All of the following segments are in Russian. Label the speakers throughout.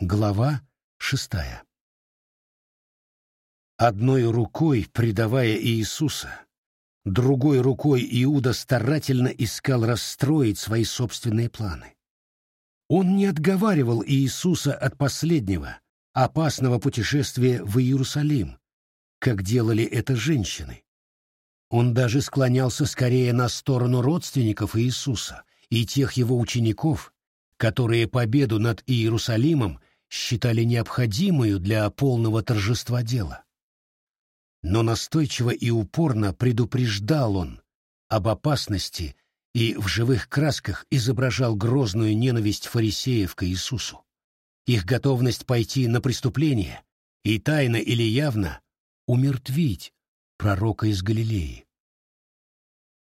Speaker 1: Глава шестая Одной рукой предавая Иисуса, другой рукой Иуда старательно искал расстроить свои собственные планы. Он не отговаривал Иисуса от последнего, опасного путешествия в Иерусалим, как делали это женщины. Он даже склонялся скорее на сторону родственников Иисуса и тех его учеников, которые победу над Иерусалимом считали необходимую для полного торжества дела. Но настойчиво и упорно предупреждал он об опасности и в живых красках изображал грозную ненависть фарисеев к Иисусу, их готовность пойти на преступление и тайно или явно умертвить пророка из Галилеи.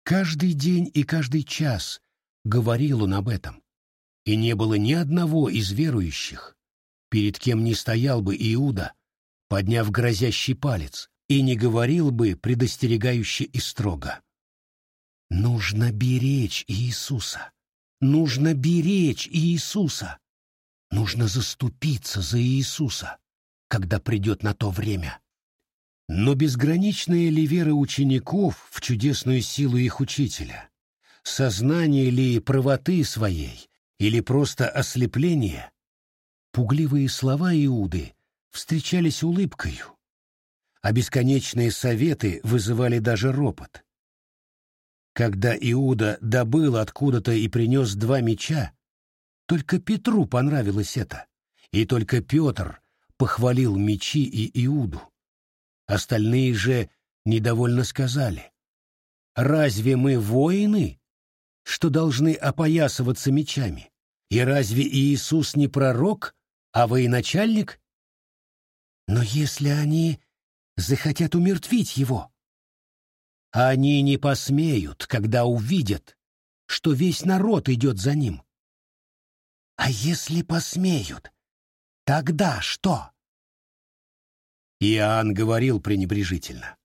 Speaker 1: Каждый день и каждый час говорил он об этом, и не было ни одного из верующих, перед кем не стоял бы Иуда, подняв грозящий палец, и не говорил бы предостерегающе и строго. Нужно беречь Иисуса. Нужно беречь Иисуса. Нужно заступиться за Иисуса, когда придет на то время. Но безграничная ли вера учеников в чудесную силу их учителя? Сознание ли правоты своей или просто ослепление? Пугливые слова Иуды встречались улыбкою, а бесконечные советы вызывали даже ропот. Когда Иуда добыл откуда-то и принес два меча, только Петру понравилось это, и только Петр похвалил мечи и Иуду. Остальные же недовольно сказали, «Разве мы воины, что должны опоясываться мечами? И разве Иисус не пророк, а военачальник? Но если они захотят умертвить его, они не посмеют, когда увидят, что весь народ идет за ним. А если посмеют, тогда что? Иоанн говорил пренебрежительно.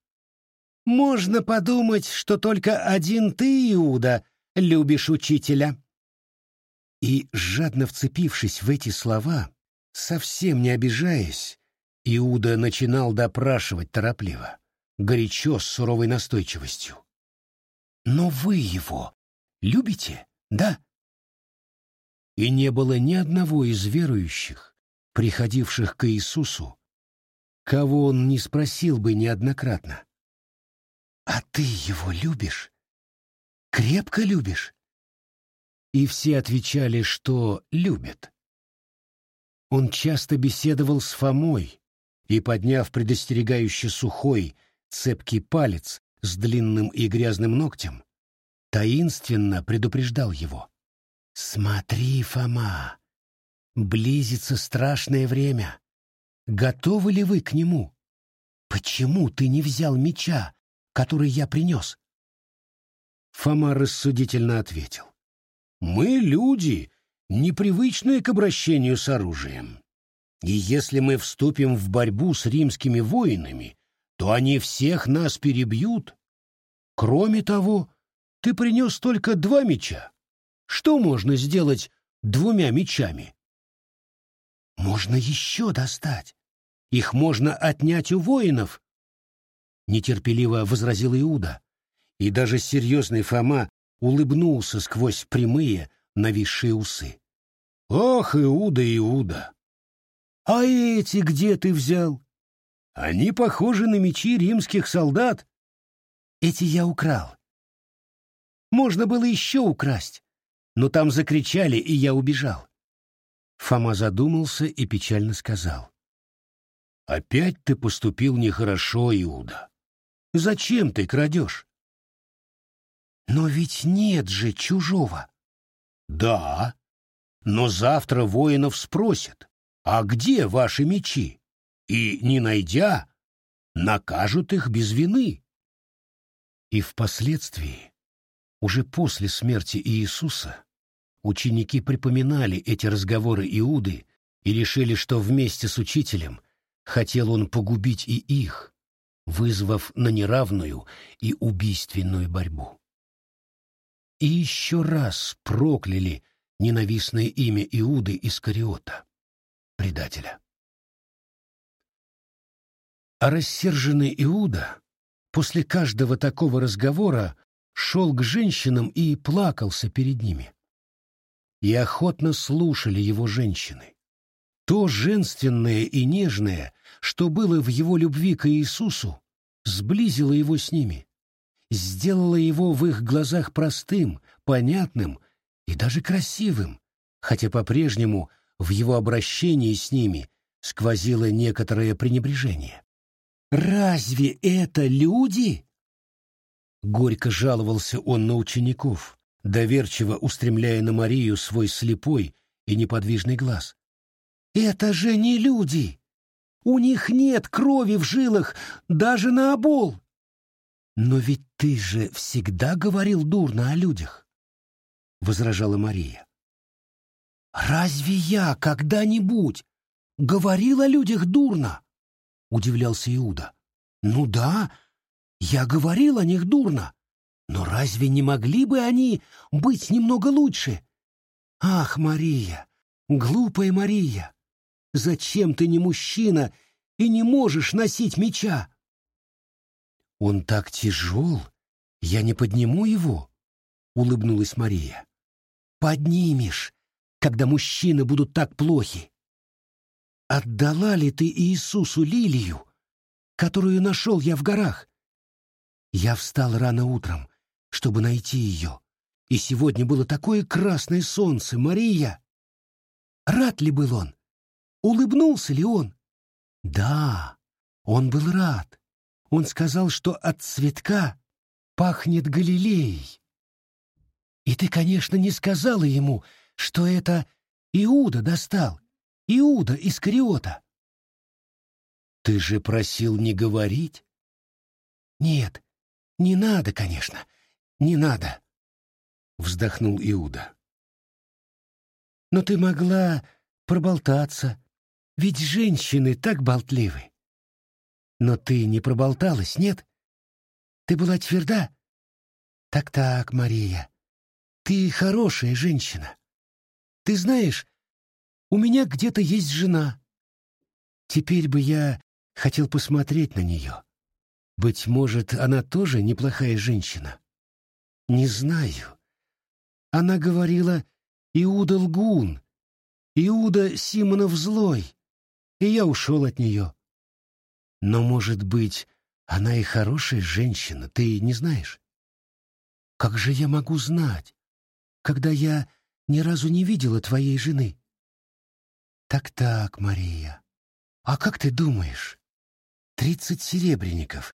Speaker 1: «Можно подумать, что только один ты, Иуда, любишь учителя». И, жадно вцепившись в эти слова, совсем не обижаясь, Иуда начинал допрашивать торопливо, горячо, с суровой настойчивостью. «Но вы его любите, да?» И не было ни одного из верующих, приходивших к Иисусу, кого он не спросил бы неоднократно. «А ты его любишь? Крепко любишь?» И все отвечали, что любят. Он часто беседовал с Фомой и, подняв предостерегающе сухой, цепкий палец с длинным и грязным ногтем, таинственно предупреждал его. «Смотри, Фома, близится страшное время. Готовы ли вы к нему? Почему ты не взял меча, который я принес?» Фома рассудительно ответил. «Мы люди, непривычные к обращению с оружием. И если мы вступим в борьбу с римскими воинами, то они всех нас перебьют. Кроме того, ты принес только два меча. Что можно сделать двумя мечами? Можно еще достать. Их можно отнять у воинов, — нетерпеливо возразил Иуда. И даже серьезный Фома улыбнулся сквозь прямые, нависшие усы. «Ох, Иуда, Иуда! А эти где ты взял? Они похожи на мечи римских солдат. Эти я украл. Можно было еще украсть, но там закричали, и я убежал. Фома задумался и печально сказал. «Опять ты поступил нехорошо, Иуда. Зачем ты крадешь?» «Но ведь нет же чужого». «Да, но завтра воинов спросят, а где ваши мечи? И, не найдя, накажут их без вины». И впоследствии, уже после смерти Иисуса, Ученики припоминали эти разговоры Иуды и решили, что вместе с учителем хотел он погубить и их, вызвав на неравную и убийственную борьбу. И еще раз прокляли ненавистное имя Иуды Искариота. предателя. А рассерженный Иуда после каждого такого разговора шел к женщинам и плакался перед ними. И охотно слушали его женщины. То женственное и нежное, что было в его любви к Иисусу, сблизило его с ними, сделало его в их глазах простым, понятным и даже красивым, хотя по-прежнему в его обращении с ними сквозило некоторое пренебрежение. «Разве это люди?» Горько жаловался он на учеников, доверчиво устремляя на Марию свой слепой и неподвижный глаз. «Это же не люди! У них нет крови в жилах, даже на обол!» «Но ведь ты же всегда говорил дурно о людях!» — возражала Мария. «Разве я когда-нибудь говорил о людях дурно?» — удивлялся Иуда. «Ну да, я говорил о них дурно, но разве не могли бы они быть немного лучше? Ах, Мария, глупая Мария, зачем ты не мужчина и не можешь носить меча? Он так тяжел, я не подниму его, улыбнулась Мария. Поднимешь, когда мужчины будут так плохи. Отдала ли ты Иисусу лилию, которую нашел я в горах? Я встал рано утром, чтобы найти ее, и сегодня было такое красное солнце, Мария! Рад ли был он? Улыбнулся ли он? Да, он был рад. Он сказал, что от цветка пахнет Галилеей. И ты, конечно, не сказала ему, что это Иуда достал, Иуда из Кариота. Ты же просил не говорить? Нет, не надо, конечно, не надо, вздохнул Иуда. Но ты могла проболтаться, ведь женщины так болтливы. Но ты не проболталась, нет? Ты была тверда? Так-так, Мария, ты хорошая женщина. Ты знаешь, у меня где-то есть жена. Теперь бы я хотел посмотреть на нее. Быть может, она тоже неплохая женщина. Не знаю. Она говорила «Иуда лгун», «Иуда Симонов злой», и я ушел от нее. Но, может быть, она и хорошая женщина, ты не знаешь? Как же я могу знать, когда я ни разу не видела твоей жены? Так-так, Мария, а как ты думаешь, тридцать серебряников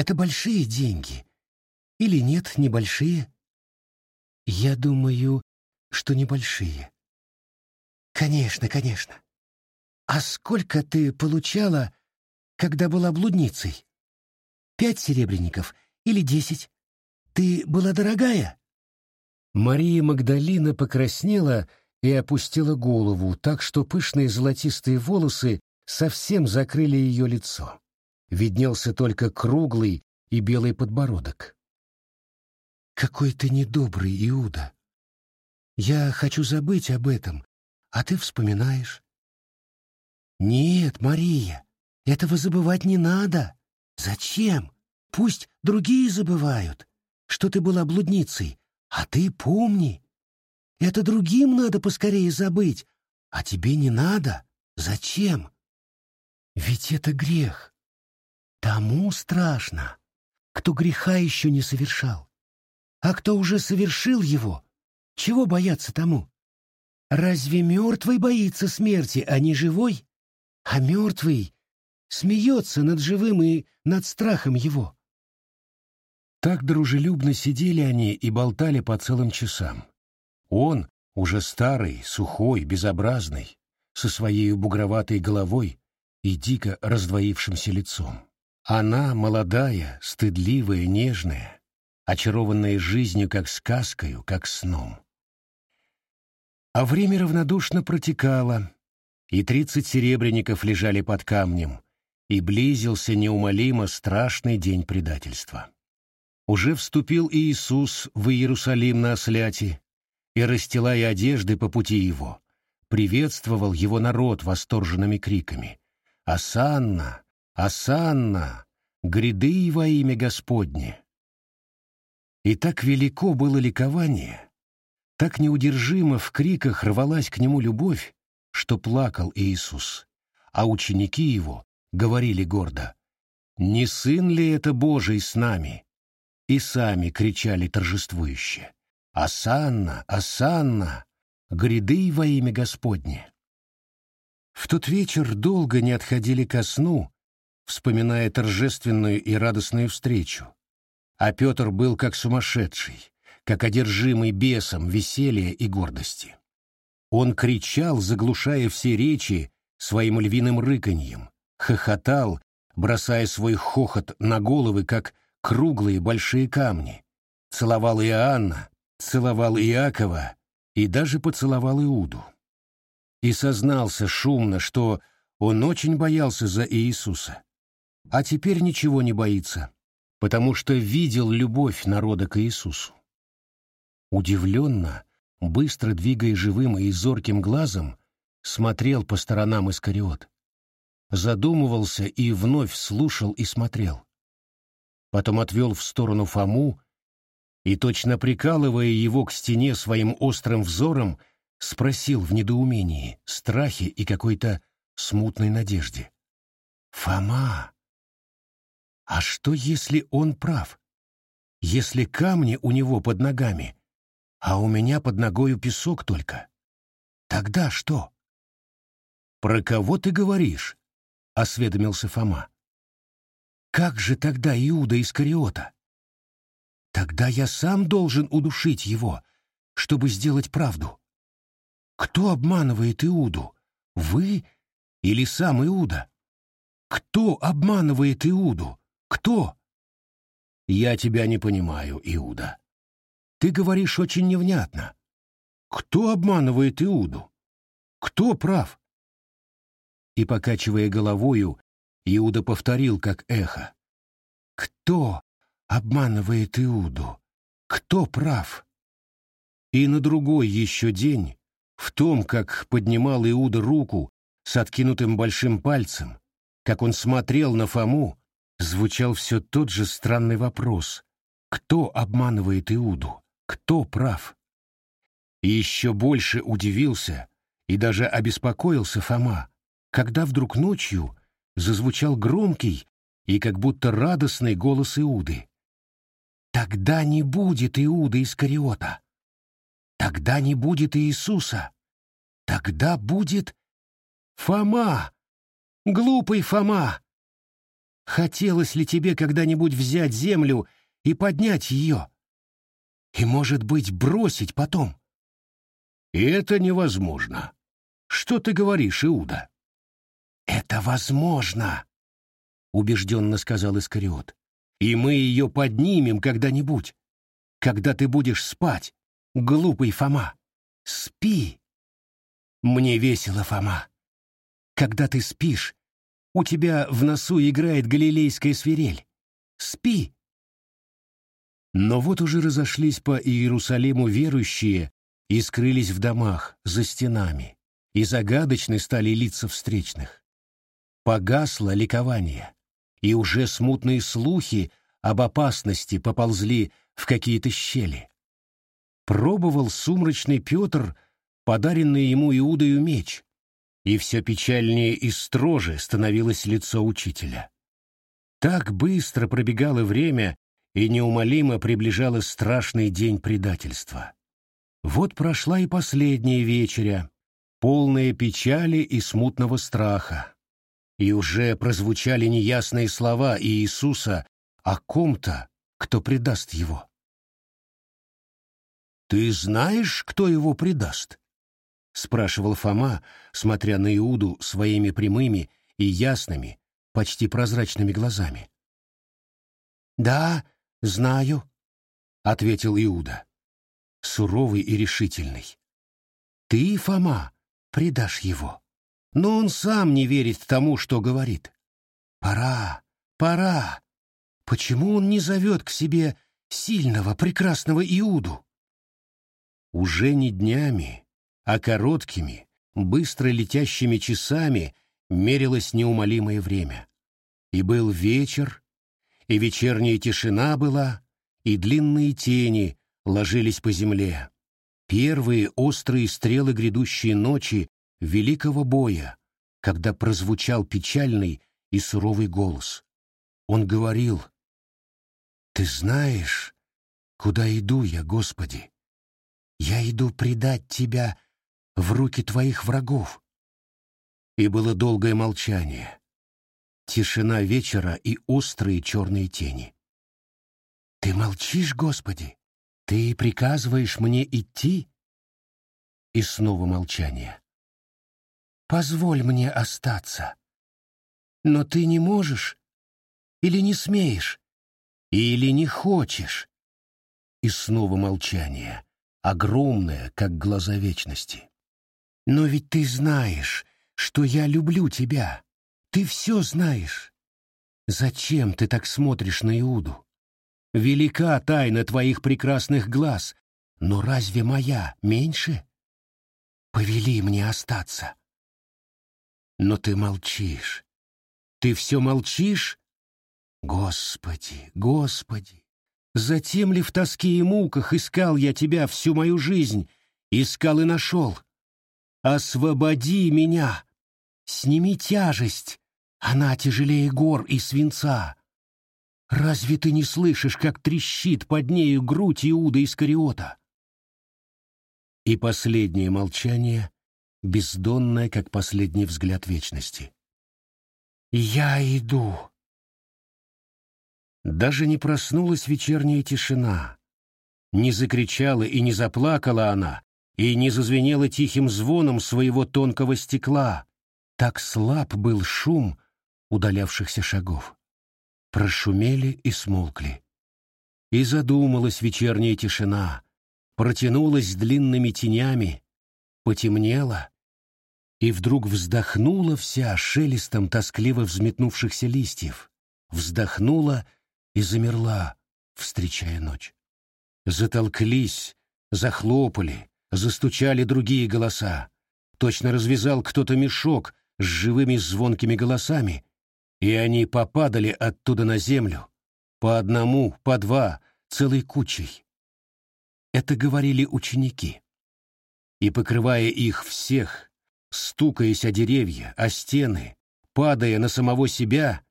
Speaker 1: это большие деньги. Или нет, небольшие? Я думаю, что небольшие. Конечно, конечно. А сколько ты получала, когда была блудницей? Пять серебряников или десять? Ты была дорогая? Мария Магдалина покраснела и опустила голову, так что пышные золотистые волосы совсем закрыли ее лицо виднелся только круглый и белый подбородок. «Какой ты недобрый, Иуда! Я хочу забыть об этом, а ты вспоминаешь». «Нет, Мария, этого забывать не надо. Зачем? Пусть другие забывают, что ты была блудницей, а ты помни. Это другим надо поскорее забыть, а тебе не надо. Зачем? Ведь это грех. Тому страшно, кто греха еще не совершал. А кто уже совершил его, чего бояться тому? Разве мертвый боится смерти, а не живой? А мертвый смеется над живым и над страхом его. Так дружелюбно сидели они и болтали по целым часам. Он, уже старый, сухой, безобразный, со своей бугроватой головой и дико раздвоившимся лицом. Она молодая, стыдливая, нежная, очарованная жизнью как сказкою, как сном. А время равнодушно протекало, и тридцать серебряников лежали под камнем, и близился неумолимо страшный день предательства. Уже вступил Иисус в Иерусалим на осляте, и, расстилая одежды по пути его, приветствовал его народ восторженными криками. «Асанна! Асанна! Гряды во имя Господне!» И так велико было ликование, так неудержимо в криках рвалась к нему любовь, что плакал Иисус, а ученики его говорили гордо, «Не сын ли это Божий с нами?» И сами кричали торжествующе, «Асанна! Асанна! Гряды во имя Господне!» В тот вечер долго не отходили ко сну, вспоминая торжественную и радостную встречу, а Петр был как сумасшедший, как одержимый бесом веселья и гордости. Он кричал, заглушая все речи своим львиным рыканьем, хохотал, бросая свой хохот на головы, как круглые большие камни, целовал Иоанна, целовал Иакова и даже поцеловал Иуду. И сознался шумно, что он очень боялся за Иисуса, а теперь ничего не боится потому что видел любовь народа к Иисусу. Удивленно, быстро двигая живым и зорким глазом, смотрел по сторонам Искариот. Задумывался и вновь слушал и смотрел. Потом отвел в сторону Фому и, точно прикалывая его к стене своим острым взором, спросил в недоумении, страхе и какой-то смутной надежде. «Фома, а что, если он прав? Если камни у него под ногами, а у меня под ногою песок только? Тогда что? Про кого ты говоришь? осведомился Фома. Как же тогда Иуда Искариота? Тогда я сам должен удушить его, чтобы сделать правду. Кто обманывает Иуду? Вы или сам Иуда? Кто обманывает Иуду? Кто? Я тебя не понимаю, Иуда. Ты говоришь очень невнятно. Кто обманывает Иуду? Кто прав? И, покачивая головою, Иуда повторил, как эхо. Кто обманывает Иуду? Кто прав? И на другой еще день, в том, как поднимал Иуда руку с откинутым большим пальцем, как он смотрел на Фому, звучал все тот же странный вопрос. Кто обманывает Иуду? Кто прав? И еще больше удивился и даже обеспокоился Фома, когда вдруг ночью зазвучал громкий и как будто радостный голос Иуды. «Тогда не будет Иуда Искариота! Тогда не будет Иисуса! Тогда будет Фома! Глупый Фома! Хотелось ли тебе когда-нибудь взять землю и поднять ее? И, может быть, бросить потом? И это невозможно. Что ты говоришь, Иуда? Это возможно, убежденно сказал Искариот. И мы ее поднимем когда-нибудь, когда ты будешь спать, глупый Фома. Спи. Мне весело, Фома. Когда ты спишь, у тебя в носу играет галилейская свирель. Спи!» Но вот уже разошлись по Иерусалиму верующие и скрылись в домах, за стенами, и загадочны стали лица встречных. Погасло ликование, и уже смутные слухи об опасности поползли в какие-то щели. Пробовал сумрачный Петр, подаренный ему Иудою меч, и все печальнее и строже становилось лицо учителя. Так быстро пробегало время, и неумолимо приближало страшный день предательства. Вот прошла и последняя вечеря, полная печали и смутного страха, и уже прозвучали неясные слова Иисуса о ком-то, кто предаст его. «Ты знаешь, кто его предаст?» — спрашивал Фома, смотря на Иуду своими прямыми и ясными, почти прозрачными глазами. «Да, знаю», — ответил Иуда, суровый и решительный. «Ты, Фома, предашь его, но он сам не верит тому, что говорит. Пора, пора. Почему он не зовет к себе сильного, прекрасного Иуду?» Уже не днями, а короткими, быстро летящими часами мерилось неумолимое время. И был вечер, и вечерняя тишина была, и длинные тени ложились по земле. Первые острые стрелы грядущей ночи великого боя, когда прозвучал печальный и суровый голос. Он говорил, «Ты знаешь, куда иду я, Господи? Я иду предать Тебя в руки Твоих врагов». И было долгое молчание, тишина вечера и острые черные тени. «Ты молчишь, Господи? Ты приказываешь мне идти?» И снова молчание. «Позволь мне остаться. Но ты не можешь или не смеешь? Или не хочешь? И снова молчание, огромное, как глаза вечности. Но ведь ты знаешь, что я люблю тебя. Ты все знаешь. Зачем ты так смотришь на Иуду? Велика тайна твоих прекрасных глаз, но разве моя меньше? Повели мне остаться. Но ты молчишь. Ты все молчишь Господи, Господи, затем ли в тоске и муках искал я тебя всю мою жизнь, искал и нашел? Освободи меня, сними тяжесть, она тяжелее гор и свинца. Разве ты не слышишь, как трещит под нею грудь Иуда Искариота? И последнее молчание, бездонное, как последний взгляд вечности. «Я иду», даже не проснулась вечерняя тишина. Не закричала и не заплакала она, и не зазвенела тихим звоном своего тонкого стекла. Так слаб был шум удалявшихся шагов. Прошумели и смолкли. И задумалась вечерняя тишина, протянулась длинными тенями, потемнела, и вдруг вздохнула вся шелестом тоскливо взметнувшихся листьев, вздохнула — и замерла, встречая ночь. Затолклись, захлопали, застучали другие голоса. Точно развязал кто-то мешок с живыми звонкими голосами, и они попадали оттуда на землю, по одному, по два, целой кучей. Это говорили ученики. И, покрывая их всех, стукаясь о деревья, о стены, падая на самого себя,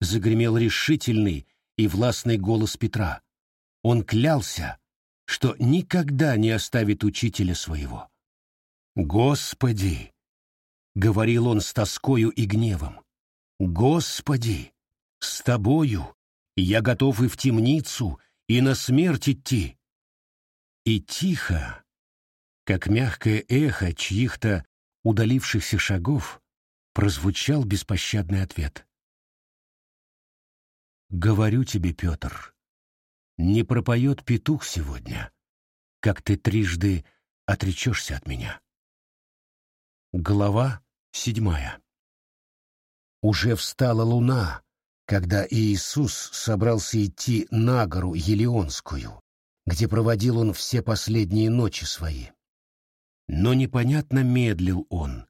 Speaker 1: загремел решительный и властный голос Петра. Он клялся, что никогда не оставит учителя своего. «Господи!» — говорил он с тоскою и гневом. «Господи! С тобою я готов и в темницу, и на смерть идти!» И тихо, как мягкое эхо чьих-то удалившихся шагов, прозвучал беспощадный ответ. Говорю тебе, Петр, не пропоет петух сегодня, как ты трижды отречешься от меня. Глава седьмая. Уже встала луна, когда Иисус собрался идти на гору Елеонскую, где проводил он все последние ночи свои. Но непонятно медлил он,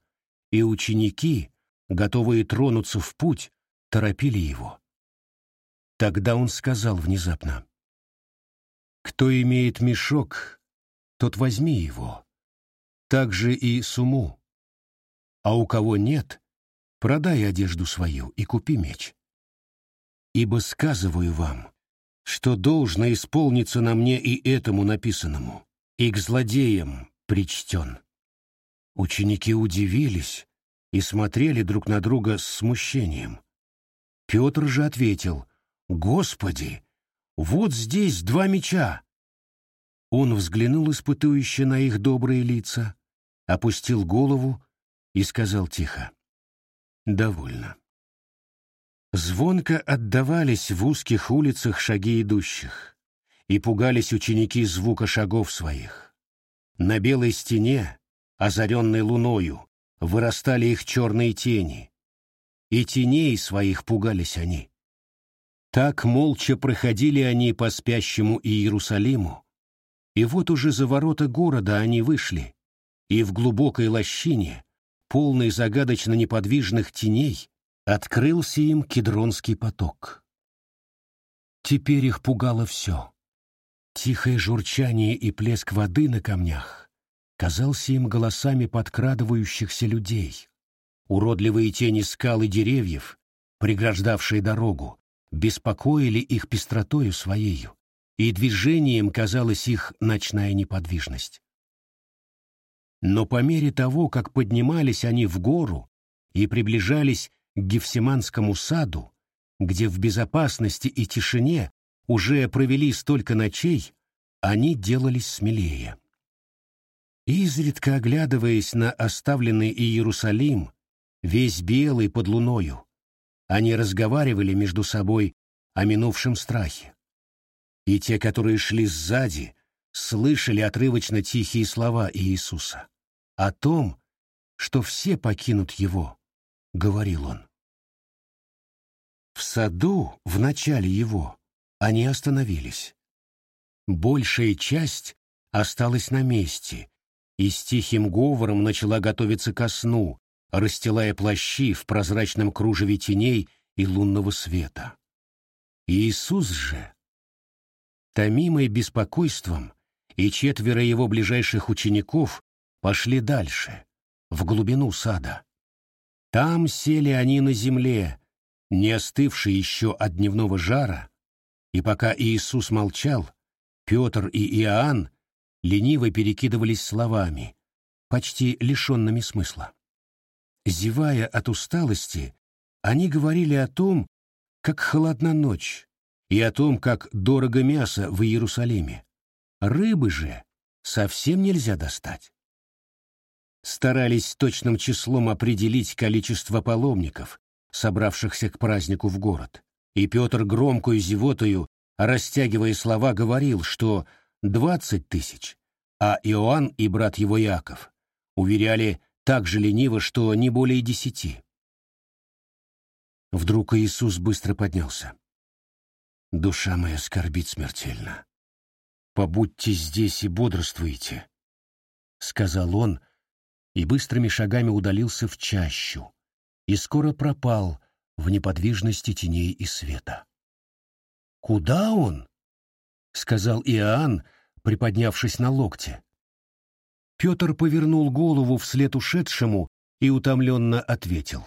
Speaker 1: и ученики, готовые тронуться в путь, торопили его. Тогда он сказал внезапно. «Кто имеет мешок, тот возьми его. Так же и суму. А у кого нет, продай одежду свою и купи меч. Ибо сказываю вам, что должно исполниться на мне и этому написанному, и к злодеям причтен». Ученики удивились и смотрели друг на друга с смущением. Петр же ответил — Господи, вот здесь два меча. Он взглянул испытующе на их добрые лица, опустил голову и сказал тихо. «Довольно». Звонко отдавались в узких улицах шаги идущих, и пугались ученики звука шагов своих. На белой стене, озаренной луною, вырастали их черные тени, и теней своих пугались они. Так молча проходили они по спящему Иерусалиму, и вот уже за ворота города они вышли, и в глубокой лощине, полной загадочно неподвижных теней, открылся им кедронский поток. Теперь их пугало все. Тихое журчание и плеск воды на камнях казался им голосами подкрадывающихся людей. Уродливые тени скал и деревьев, преграждавшие дорогу, беспокоили их пестротою своею, и движением казалась их ночная неподвижность. Но по мере того, как поднимались они в гору и приближались к Гефсиманскому саду, где в безопасности и тишине уже провели столько ночей, они делались смелее. Изредка оглядываясь на оставленный Иерусалим, весь белый под луною, они разговаривали между собой о минувшем страхе. И те, которые шли сзади, слышали отрывочно тихие слова Иисуса. О том, что все покинут Его, — говорил Он. В саду, в начале его, они остановились. Большая часть осталась на месте и с тихим говором начала готовиться ко сну, расстилая плащи в прозрачном кружеве теней и лунного света. Иисус же, томимый беспокойством, и четверо его ближайших учеников пошли дальше, в глубину сада. Там сели они на земле, не остывший еще от дневного жара, и пока Иисус молчал, Петр и Иоанн лениво перекидывались словами, почти лишенными смысла. Зевая от усталости, они говорили о том, как холодна ночь, и о том, как дорого мясо в Иерусалиме. Рыбы же совсем нельзя достать. Старались точным числом определить количество паломников, собравшихся к празднику в город. И Петр громкую зевотою, растягивая слова, говорил, что двадцать тысяч, а Иоанн и брат его Яков уверяли так же лениво, что не более десяти. Вдруг Иисус быстро поднялся. «Душа моя скорбит смертельно. Побудьте здесь и бодрствуйте», — сказал он, и быстрыми шагами удалился в чащу, и скоро пропал в неподвижности теней и света. «Куда он?» — сказал Иоанн, приподнявшись на локте. Петр повернул голову вслед ушедшему и утомленно ответил.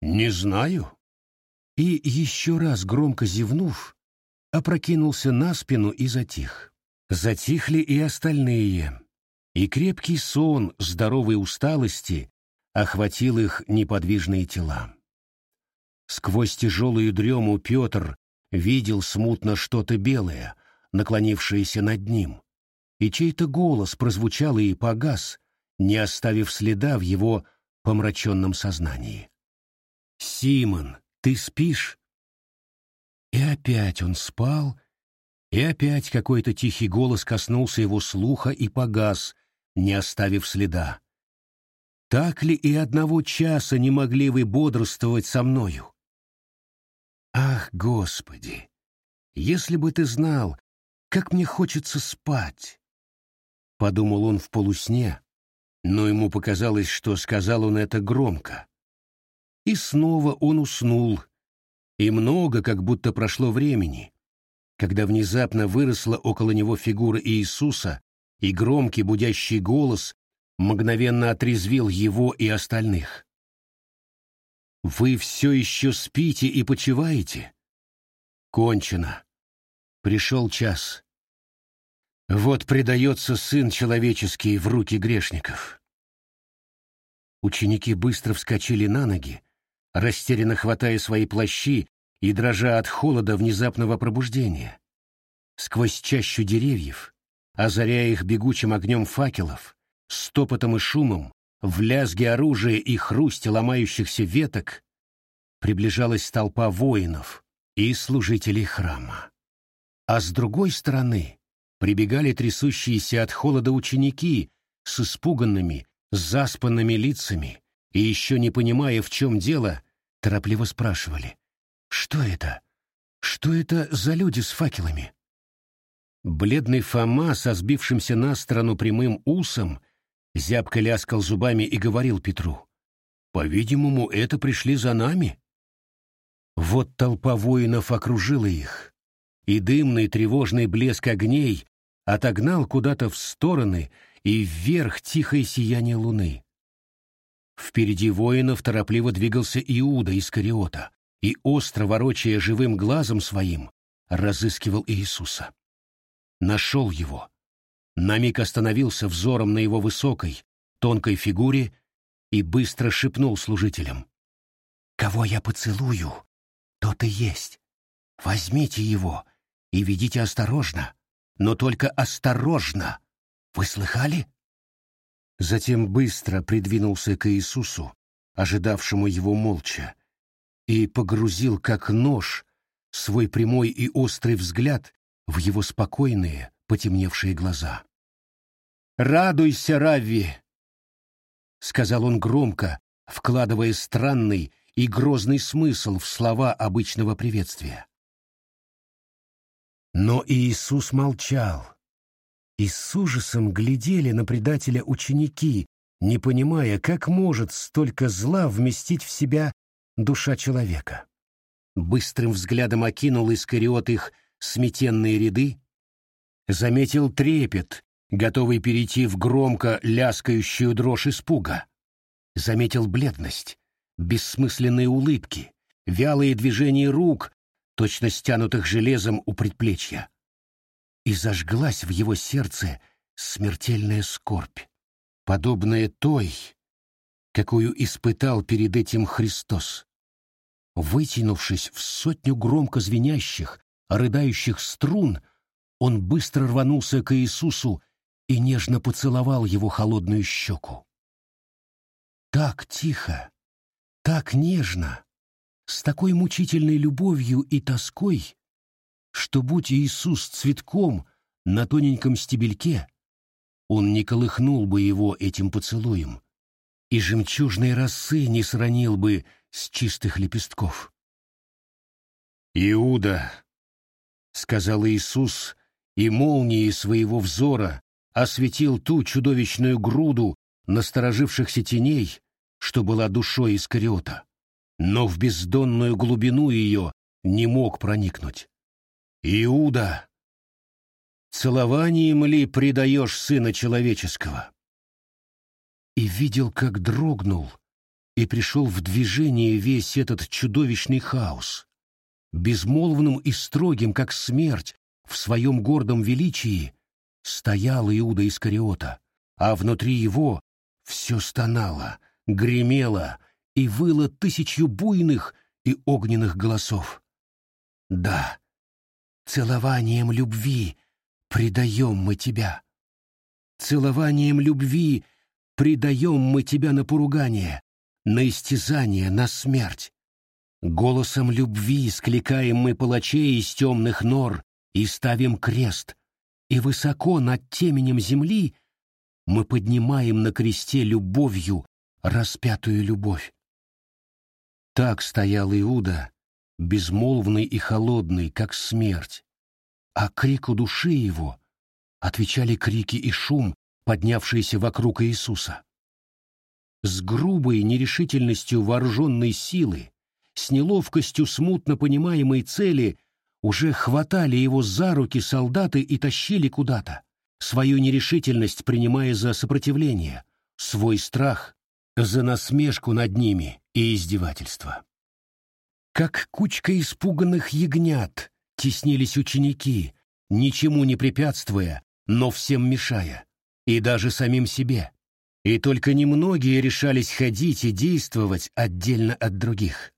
Speaker 1: «Не знаю». И еще раз громко зевнув, опрокинулся на спину и затих. Затихли и остальные, и крепкий сон здоровой усталости охватил их неподвижные тела. Сквозь тяжелую дрему Петр видел смутно что-то белое, наклонившееся над ним, и чей-то голос прозвучал и погас, не оставив следа в его помраченном сознании. «Симон, ты спишь?» И опять он спал, и опять какой-то тихий голос коснулся его слуха и погас, не оставив следа. Так ли и одного часа не могли вы бодрствовать со мною? Ах, Господи, если бы ты знал, как мне хочется спать! Подумал он в полусне, но ему показалось, что сказал он это громко. И снова он уснул, и много как будто прошло времени, когда внезапно выросла около него фигура Иисуса, и громкий будящий голос мгновенно отрезвил его и остальных. «Вы все еще спите и почиваете?» «Кончено. Пришел час. Вот предается Сын Человеческий в руки грешников». Ученики быстро вскочили на ноги, растерянно хватая свои плащи и дрожа от холода внезапного пробуждения. Сквозь чащу деревьев, озаряя их бегучим огнем факелов, стопотом и шумом, в лязге оружия и хрусте ломающихся веток приближалась толпа воинов и служителей храма. А с другой стороны прибегали трясущиеся от холода ученики с испуганными, заспанными лицами и еще не понимая, в чем дело, торопливо спрашивали, «Что это? Что это за люди с факелами?» Бледный Фома со сбившимся на сторону прямым усом зябко ляскал зубами и говорил Петру. «По-видимому, это пришли за нами». Вот толпа воинов окружила их, и дымный тревожный блеск огней отогнал куда-то в стороны и вверх тихое сияние луны. Впереди воинов торопливо двигался Иуда Искариота и, остро ворочая живым глазом своим, разыскивал Иисуса. Нашел его. На миг остановился взором на его высокой, тонкой фигуре и быстро шепнул служителям. «Кого я поцелую, тот и есть. Возьмите его и ведите осторожно, но только осторожно. Вы слыхали?» Затем быстро придвинулся к Иисусу, ожидавшему его молча, и погрузил как нож свой прямой и острый взгляд в его спокойные, потемневшие глаза. «Радуйся, Равви!» — сказал он громко, вкладывая странный и грозный смысл в слова обычного приветствия. Но Иисус молчал, и с ужасом глядели на предателя ученики, не понимая, как может столько зла вместить в себя душа человека. Быстрым взглядом окинул Искариот их сметенные ряды, заметил трепет, готовый перейти в громко ляскающую дрожь испуга. Заметил бледность, бессмысленные улыбки, вялые движения рук, точно стянутых железом у предплечья и зажглась в его сердце смертельная скорбь, подобная той, какую испытал перед этим Христос. Вытянувшись в сотню громко звенящих, рыдающих струн, он быстро рванулся к Иисусу и нежно поцеловал его холодную щеку. Так тихо, так нежно, с такой мучительной любовью и тоской, что будь Иисус цветком на тоненьком стебельке, он не колыхнул бы его этим поцелуем, и жемчужной росы не сранил бы с чистых лепестков. «Иуда», — сказал Иисус, и молнией своего взора осветил ту чудовищную груду насторожившихся теней, что была душой Искариота, но в бездонную глубину ее не мог проникнуть. Иуда, целованием ли предаешь сына человеческого? И видел, как дрогнул, и пришел в движение весь этот чудовищный хаос. Безмолвным и строгим, как смерть, в своем гордом величии, стоял Иуда Искариота, а внутри его все стонало, гремело и выло тысячью буйных и огненных голосов. Да, Целованием любви предаем мы тебя. Целованием любви предаем мы тебя на поругание, на истязание, на смерть. Голосом любви скликаем мы палачей из темных нор и ставим крест, и высоко над теменем земли мы поднимаем на кресте любовью распятую любовь. Так стоял Иуда, безмолвный и холодный, как смерть, а крику души его отвечали крики и шум, поднявшиеся вокруг Иисуса. С грубой нерешительностью вооруженной силы, с неловкостью смутно понимаемой цели уже хватали его за руки солдаты и тащили куда-то, свою нерешительность принимая за сопротивление, свой страх за насмешку над ними и издевательство. Как кучка испуганных ягнят теснились ученики, ничему не препятствуя, но всем мешая, и даже самим себе. И только немногие решались ходить и действовать отдельно от других.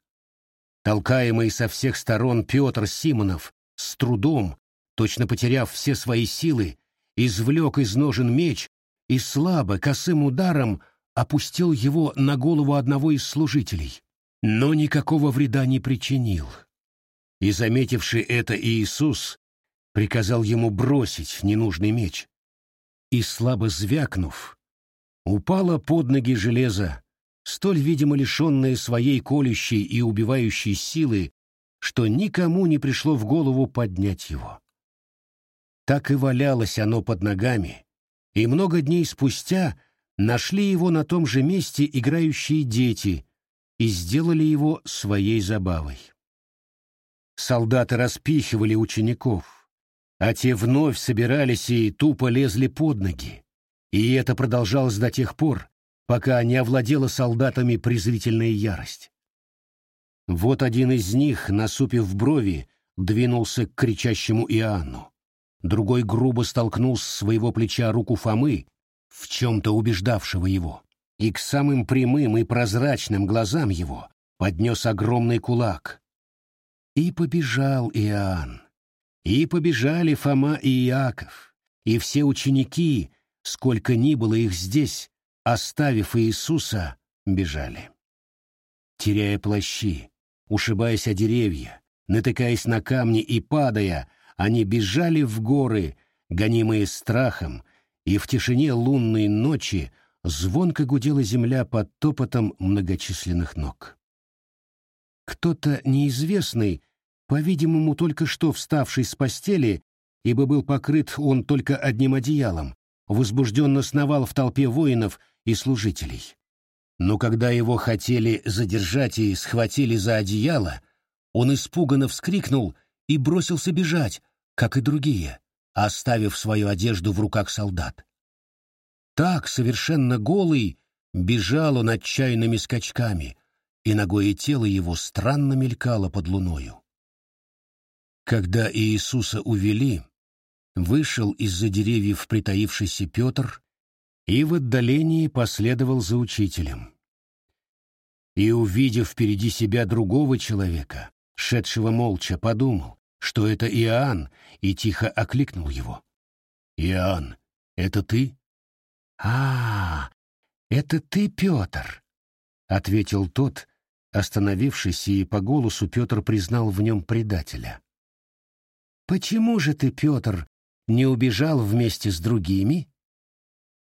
Speaker 1: Толкаемый со всех сторон Петр Симонов с трудом, точно потеряв все свои силы, извлек из ножен меч и слабо, косым ударом опустил его на голову одного из служителей но никакого вреда не причинил. И, заметивший это Иисус, приказал ему бросить ненужный меч. И, слабо звякнув, упало под ноги железо, столь, видимо, лишенное своей колющей и убивающей силы, что никому не пришло в голову поднять его. Так и валялось оно под ногами, и много дней спустя нашли его на том же месте играющие дети и сделали его своей забавой. Солдаты распихивали учеников, а те вновь собирались и тупо лезли под ноги. И это продолжалось до тех пор, пока не овладела солдатами презрительная ярость. Вот один из них, насупив брови, двинулся к кричащему Иоанну. Другой грубо столкнул с своего плеча руку Фомы, в чем-то убеждавшего его, и к самым прямым и прозрачным глазам его поднес огромный кулак. И побежал Иоанн. И побежали Фома и Иаков, и все ученики, сколько ни было их здесь, оставив Иисуса, бежали. Теряя плащи, ушибаясь о деревья, натыкаясь на камни и падая, они бежали в горы, гонимые страхом, и в тишине лунной ночи звонко гудела земля под топотом многочисленных ног. Кто-то неизвестный, по-видимому, только что вставший с постели, ибо был покрыт он только одним одеялом, возбужденно сновал в толпе воинов и служителей. Но когда его хотели задержать и схватили за одеяло, он испуганно вскрикнул и бросился бежать, как и другие, оставив свою одежду в руках солдат. Так, совершенно голый, бежал он отчаянными скачками, и ногое тело его странно мелькало под луною. Когда Иисуса увели, вышел из-за деревьев притаившийся Петр и в отдалении последовал за учителем. И, увидев впереди себя другого человека, шедшего молча, подумал, что это Иоанн, и тихо окликнул его. «Иоанн, это ты?» «А, это ты, Петр!» — ответил тот, остановившись, и по голосу Петр признал в нем предателя. «Почему же ты, Петр, не убежал вместе с другими?»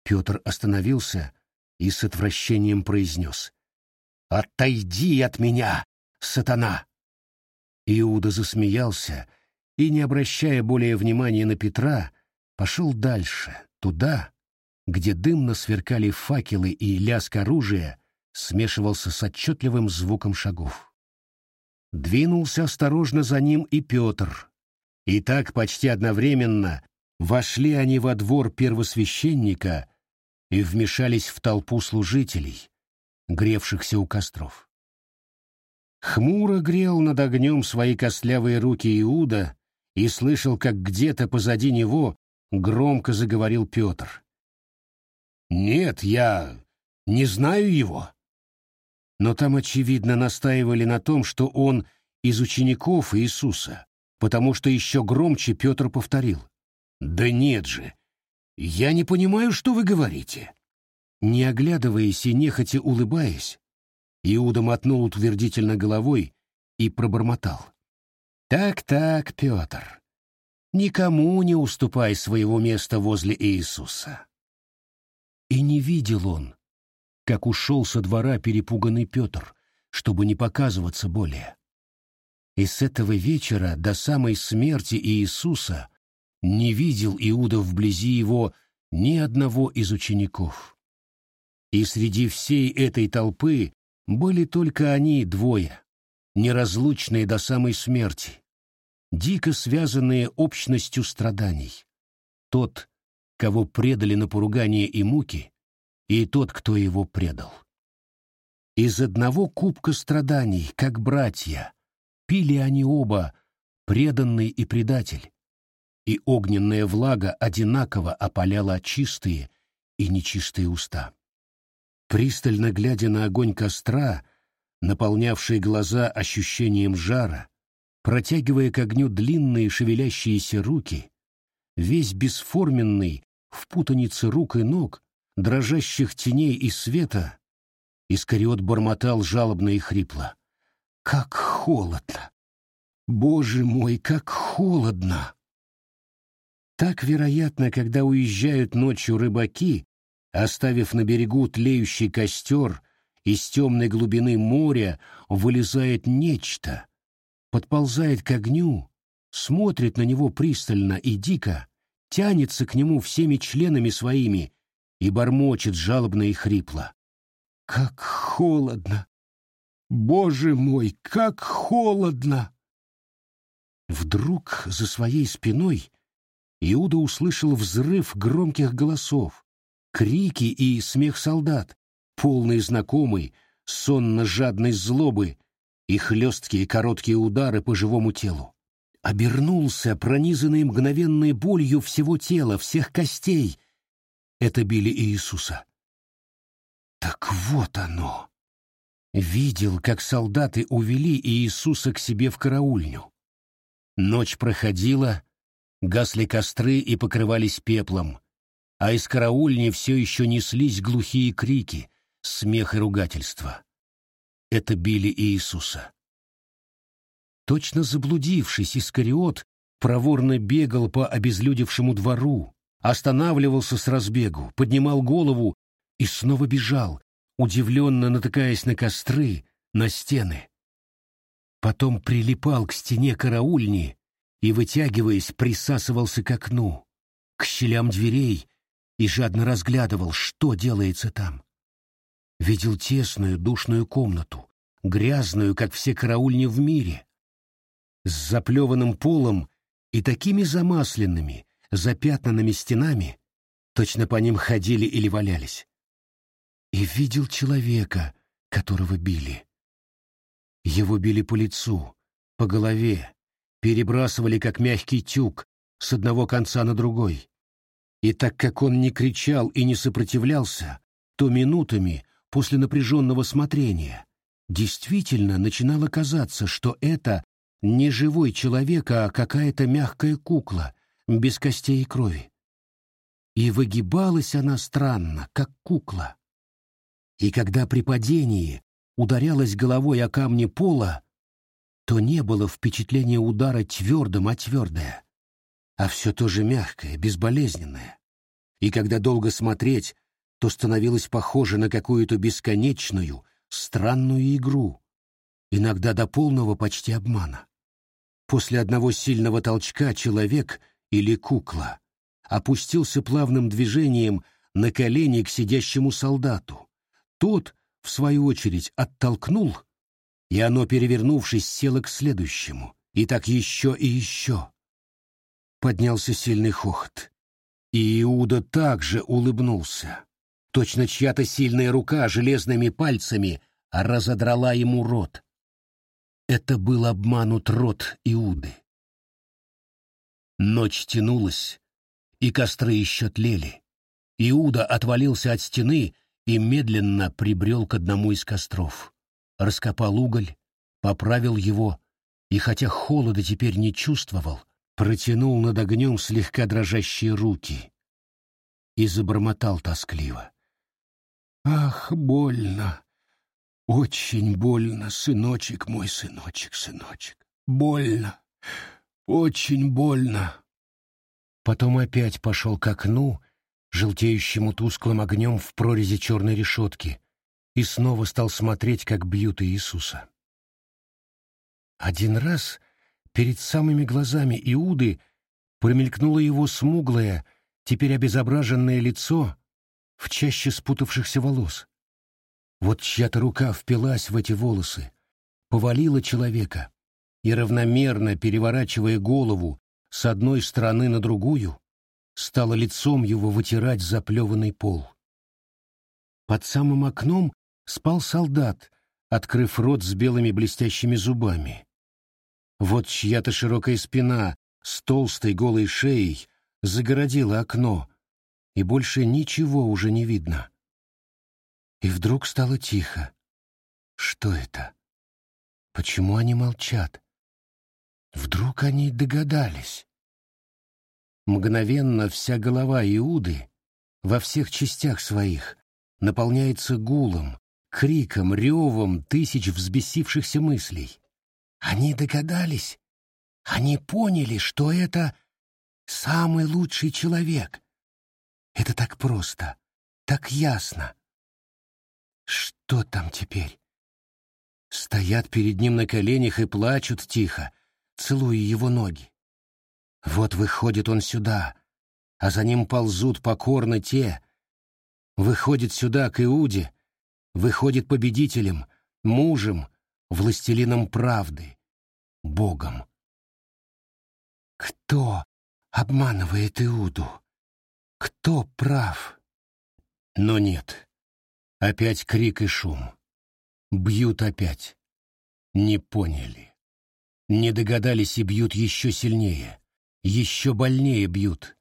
Speaker 1: Петр остановился и с отвращением произнес. «Отойди от меня, сатана!» Иуда засмеялся и, не обращая более внимания на Петра, пошел дальше, туда, где дымно сверкали факелы и лязг оружия смешивался с отчетливым звуком шагов. Двинулся осторожно за ним и Петр, и так почти одновременно вошли они во двор первосвященника и вмешались в толпу служителей, гревшихся у костров. Хмуро грел над огнем свои костлявые руки Иуда и слышал, как где-то позади него громко заговорил Петр. «Нет, я не знаю его». Но там, очевидно, настаивали на том, что он из учеников Иисуса, потому что еще громче Петр повторил. «Да нет же! Я не понимаю, что вы говорите!» Не оглядываясь и нехотя улыбаясь, Иуда мотнул утвердительно головой и пробормотал. «Так-так, Петр, никому не уступай своего места возле Иисуса». И не видел он, как ушел со двора перепуганный Петр, чтобы не показываться более. И с этого вечера до самой смерти Иисуса не видел Иуда вблизи его ни одного из учеников. И среди всей этой толпы были только они двое, неразлучные до самой смерти, дико связанные общностью страданий. Тот, кого предали на поругание и муки, и тот, кто его предал. Из одного кубка страданий, как братья, пили они оба, преданный и предатель, и огненная влага одинаково опаляла чистые и нечистые уста. Пристально глядя на огонь костра, наполнявший глаза ощущением жара, протягивая к огню длинные шевелящиеся руки, весь бесформенный, в путанице рук и ног, дрожащих теней и света, Искариот бормотал жалобно и хрипло. «Как холодно! Боже мой, как холодно!» Так, вероятно, когда уезжают ночью рыбаки, Оставив на берегу тлеющий костер, из темной глубины моря вылезает нечто, подползает к огню, смотрит на него пристально и дико, тянется к нему всеми членами своими и бормочет жалобно и хрипло. «Как холодно! Боже мой, как холодно!» Вдруг за своей спиной Иуда услышал взрыв громких голосов, крики и смех солдат, полный знакомый, сонно-жадной злобы и хлесткие короткие удары по живому телу. Обернулся, пронизанный мгновенной болью всего тела, всех костей. Это били Иисуса. Так вот оно. Видел, как солдаты увели Иисуса к себе в караульню. Ночь проходила, гасли костры и покрывались пеплом, а из караульни все еще неслись глухие крики, смех и ругательства. Это били Иисуса. Точно заблудившись, Искариот проворно бегал по обезлюдевшему двору, останавливался с разбегу, поднимал голову и снова бежал, удивленно натыкаясь на костры, на стены. Потом прилипал к стене караульни и, вытягиваясь, присасывался к окну, к щелям дверей и жадно разглядывал, что делается там. Видел тесную, душную комнату, грязную, как все караульни в мире, с заплеванным полом и такими замасленными, запятнанными стенами, точно по ним ходили или валялись. И видел человека, которого били. Его били по лицу, по голове, перебрасывали, как мягкий тюк, с одного конца на другой. И так как он не кричал и не сопротивлялся, то минутами, после напряженного смотрения, действительно начинало казаться, что это не живой человек, а какая-то мягкая кукла, без костей и крови. И выгибалась она странно, как кукла. И когда при падении ударялась головой о камни пола, то не было впечатления удара твердым, а твердое, а все то же мягкое, безболезненное. И когда долго смотреть, то становилось похоже на какую-то бесконечную, странную игру, иногда до полного почти обмана. После одного сильного толчка человек или кукла опустился плавным движением на колени к сидящему солдату. Тот, в свою очередь, оттолкнул, и оно, перевернувшись, село к следующему, и так еще и еще. Поднялся сильный хохот, и Иуда также улыбнулся. Точно чья-то сильная рука железными пальцами разодрала ему рот. Это был обманут рот Иуды. Ночь тянулась, и костры еще тлели. Иуда отвалился от стены и медленно прибрел к одному из костров. Раскопал уголь, поправил его, и хотя холода теперь не чувствовал, протянул над огнем слегка дрожащие руки и забормотал тоскливо. «Ах, больно! Очень больно, сыночек мой, сыночек, сыночек! Больно! Очень больно!» Потом опять пошел к окну, желтеющему тусклым огнем в прорези черной решетки, и снова стал смотреть, как бьют Иисуса. Один раз перед самыми глазами Иуды промелькнуло его смуглое, теперь обезображенное лицо в чаще спутавшихся волос. Вот чья-то рука впилась в эти волосы, повалила человека и, равномерно переворачивая голову с одной стороны на другую, стала лицом его вытирать заплеванный пол. Под самым окном спал солдат, открыв рот с белыми блестящими зубами. Вот чья-то широкая спина с толстой голой шеей загородила окно, и больше ничего уже не видно. И вдруг стало тихо. Что это? Почему они молчат? Вдруг они догадались? Мгновенно вся голова Иуды во всех частях своих наполняется гулом, криком, ревом тысяч взбесившихся мыслей. Они догадались, они поняли, что это самый лучший человек. Это так просто, так ясно. Что там теперь? Стоят перед ним на коленях и плачут тихо, целуя его ноги. Вот выходит он сюда, а за ним ползут покорно те, Выходит сюда, к Иуде, выходит победителем, мужем, властелином правды, Богом. Кто обманывает Иуду? Кто прав? Но нет. Опять крик и шум. Бьют опять. Не поняли. Не догадались и бьют еще сильнее. Еще больнее бьют.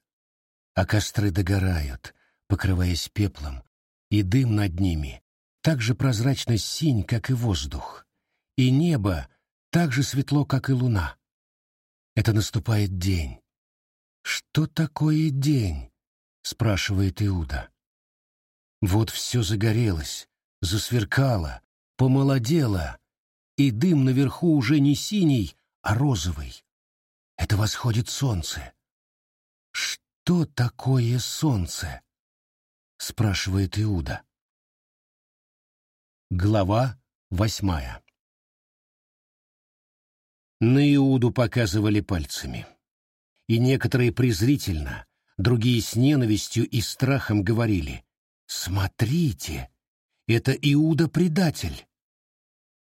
Speaker 1: А костры догорают, покрываясь пеплом, и дым над ними так же прозрачно синь, как и воздух, и небо так же светло, как и луна. Это наступает день. «Что такое день?» — спрашивает Иуда. Вот все загорелось, засверкало, помолодело, и дым наверху уже не синий, а розовый. Это восходит солнце. «Что такое солнце?» — спрашивает Иуда. Глава восьмая На Иуду показывали пальцами. И некоторые презрительно, другие с ненавистью и страхом говорили «Смотрите, это Иуда-предатель».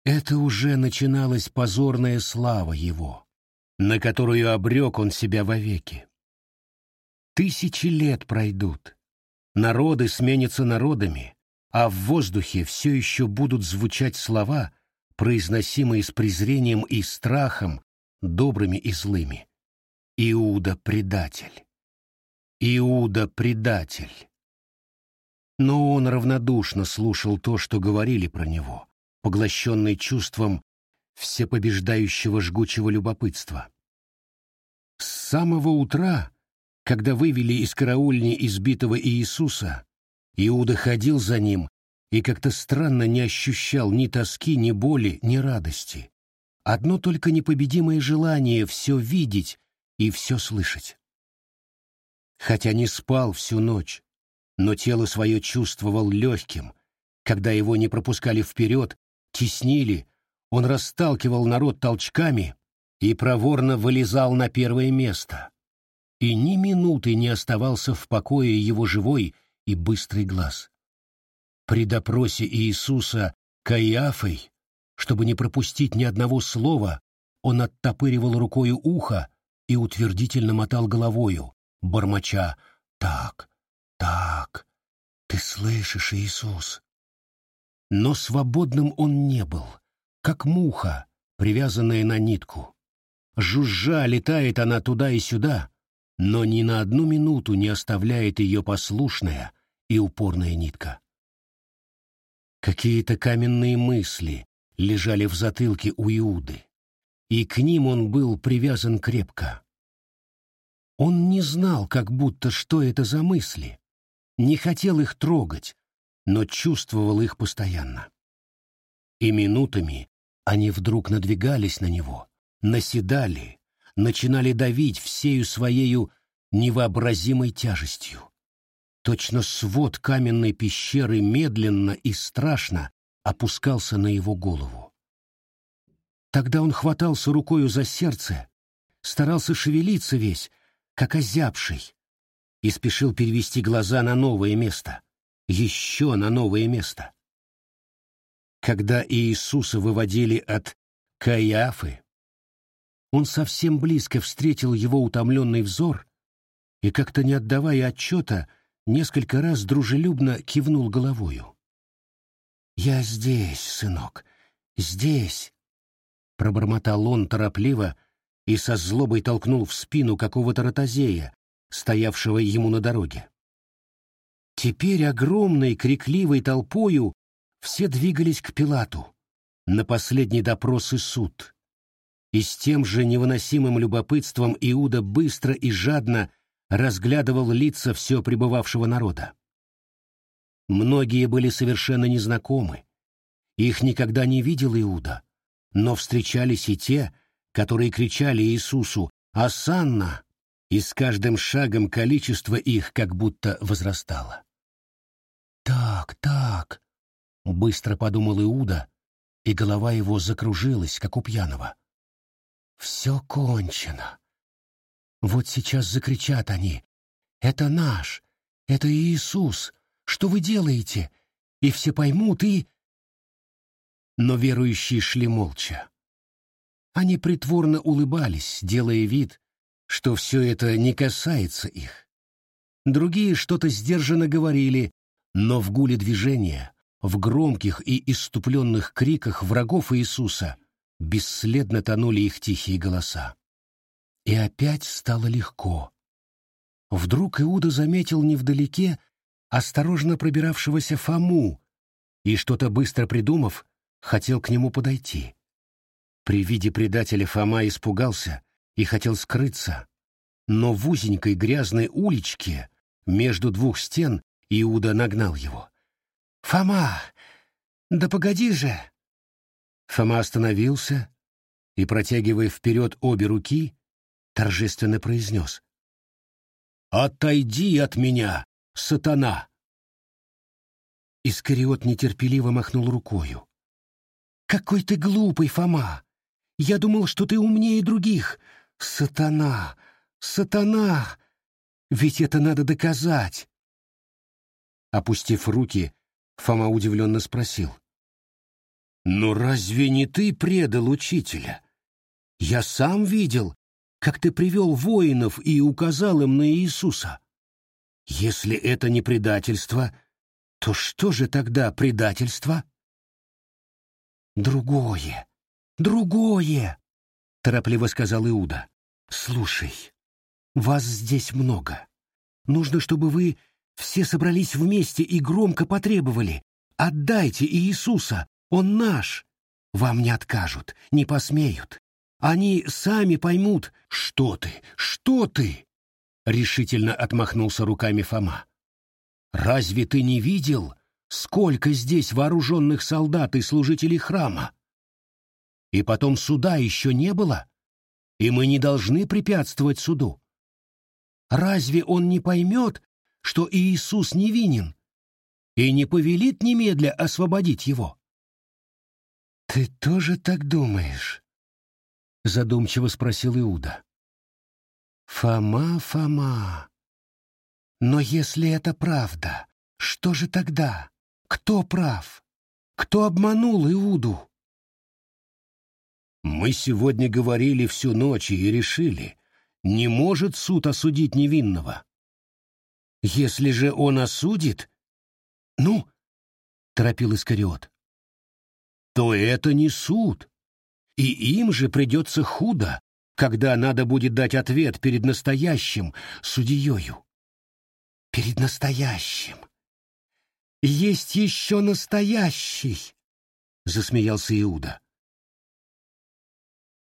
Speaker 1: Это уже начиналась позорная слава его, на которую обрек он себя вовеки. Тысячи лет пройдут, народы сменятся народами, а в воздухе все еще будут звучать слова, произносимые с презрением и страхом, добрыми и злыми. Иуда — предатель. Иуда — предатель. Но он равнодушно слушал то, что говорили про него, поглощенный чувством всепобеждающего жгучего любопытства. С самого утра, когда вывели из караульни избитого Иисуса, Иуда ходил за ним и как-то странно не ощущал ни тоски, ни боли, ни радости. Одно только непобедимое желание все видеть и все слышать. Хотя не спал всю ночь, но тело свое чувствовал легким, когда его не пропускали вперед, теснили, он расталкивал народ толчками и проворно вылезал на первое место. И ни минуты не оставался в покое его живой и быстрый глаз. При допросе Иисуса Каиафой, чтобы не пропустить ни одного слова, он оттопыривал рукою ухо и утвердительно мотал головою, бормоча «Так, так, ты слышишь, Иисус?» Но свободным он не был, как муха, привязанная на нитку. Жужжа летает она туда и сюда, но ни на одну минуту не оставляет ее послушная и упорная нитка. Какие-то каменные мысли лежали в затылке у Иуды, и к ним он был привязан крепко. Он не знал, как будто, что это за мысли, не хотел их трогать, но чувствовал их постоянно. И минутами они вдруг надвигались на него, наседали, начинали давить всею своею невообразимой тяжестью. Точно свод каменной пещеры медленно и страшно опускался на его голову. Тогда он хватался рукою за сердце, старался шевелиться весь, как озябший, и спешил перевести глаза на новое место, еще на новое место. Когда Иисуса выводили от Каиафы, он совсем близко встретил его утомленный взор и, как-то не отдавая отчета, несколько раз дружелюбно кивнул головою. «Я здесь, сынок, здесь!» Пробормотал он торопливо и со злобой толкнул в спину какого-то ротозея, стоявшего ему на дороге. Теперь огромной крикливой толпою все двигались к Пилату, на последний допрос и суд, и с тем же невыносимым любопытством Иуда быстро и жадно разглядывал лица все пребывавшего народа. Многие были совершенно незнакомы. Их никогда не видел Иуда, но встречались и те, которые кричали Иисусу «Асанна!» и с каждым шагом количество их как будто возрастало. «Так, так», — быстро подумал Иуда, и голова его закружилась, как у пьяного. Все кончено. Вот сейчас закричат они. Это наш, это Иисус. Что вы делаете? И все поймут, и...» Но верующие шли молча. Они притворно улыбались, делая вид, что все это не касается их. Другие что-то сдержанно говорили, но в гуле движения, в громких и иступленных криках врагов Иисуса бесследно тонули их тихие голоса. И опять стало легко. Вдруг Иуда заметил невдалеке осторожно пробиравшегося Фому и, что-то быстро придумав, хотел к нему подойти. При виде предателя Фома испугался и хотел скрыться, но в узенькой грязной уличке между двух стен Иуда нагнал его. «Фома! Да погоди же!» Фома остановился и, протягивая вперед обе руки, торжественно произнес. «Отойди от меня, сатана!» Искариот нетерпеливо махнул рукою. «Какой ты глупый, Фома! Я думал, что ты умнее других. Сатана! Сатана! Ведь это надо доказать!» Опустив руки, Фома удивленно спросил. «Но разве не ты предал учителя? Я сам видел, как ты привел воинов и указал им на Иисуса. Если это не предательство, то что же тогда предательство?» «Другое, другое!» — торопливо сказал Иуда. «Слушай, вас здесь много. Нужно, чтобы вы все собрались вместе и громко потребовали «Отдайте Иисуса, Он наш!» Вам не откажут, не посмеют. Они сами поймут, что ты, что ты!» Решительно отмахнулся руками Фома. «Разве ты не видел, сколько здесь вооруженных солдат и служителей храма? И потом суда еще не было, и мы не должны препятствовать суду. Разве он не поймет, что Иисус невинен, и не повелит немедля освободить его. «Ты тоже так думаешь?» — задумчиво спросил Иуда. «Фома, Фома, но если это правда, что же тогда? Кто прав? Кто обманул Иуду?» «Мы сегодня говорили всю ночь и решили, не может суд осудить невинного. Если же он осудит... Ну, — торопил Искариот, — то это не суд, и им же придется худо, когда надо будет дать ответ перед настоящим судьею. Перед настоящим. Есть еще настоящий, — засмеялся Иуда.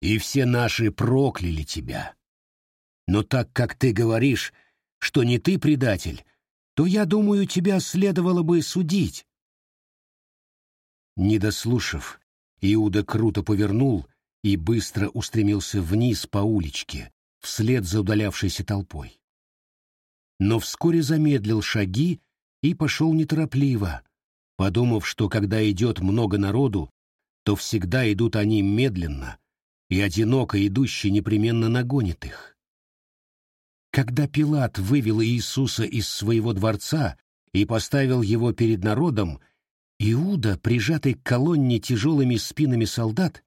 Speaker 1: И все наши прокляли тебя. Но так как ты говоришь, что не ты предатель, то, я думаю, тебя следовало бы судить. Не дослушав, Иуда круто повернул и быстро устремился вниз по уличке, вслед за удалявшейся толпой. Но вскоре замедлил шаги и пошел неторопливо, подумав, что когда идет много народу, то всегда идут они медленно, и одиноко идущий непременно нагонит их. Когда Пилат вывел Иисуса из своего дворца и поставил его перед народом, Иуда, прижатый к колонне тяжелыми спинами солдат,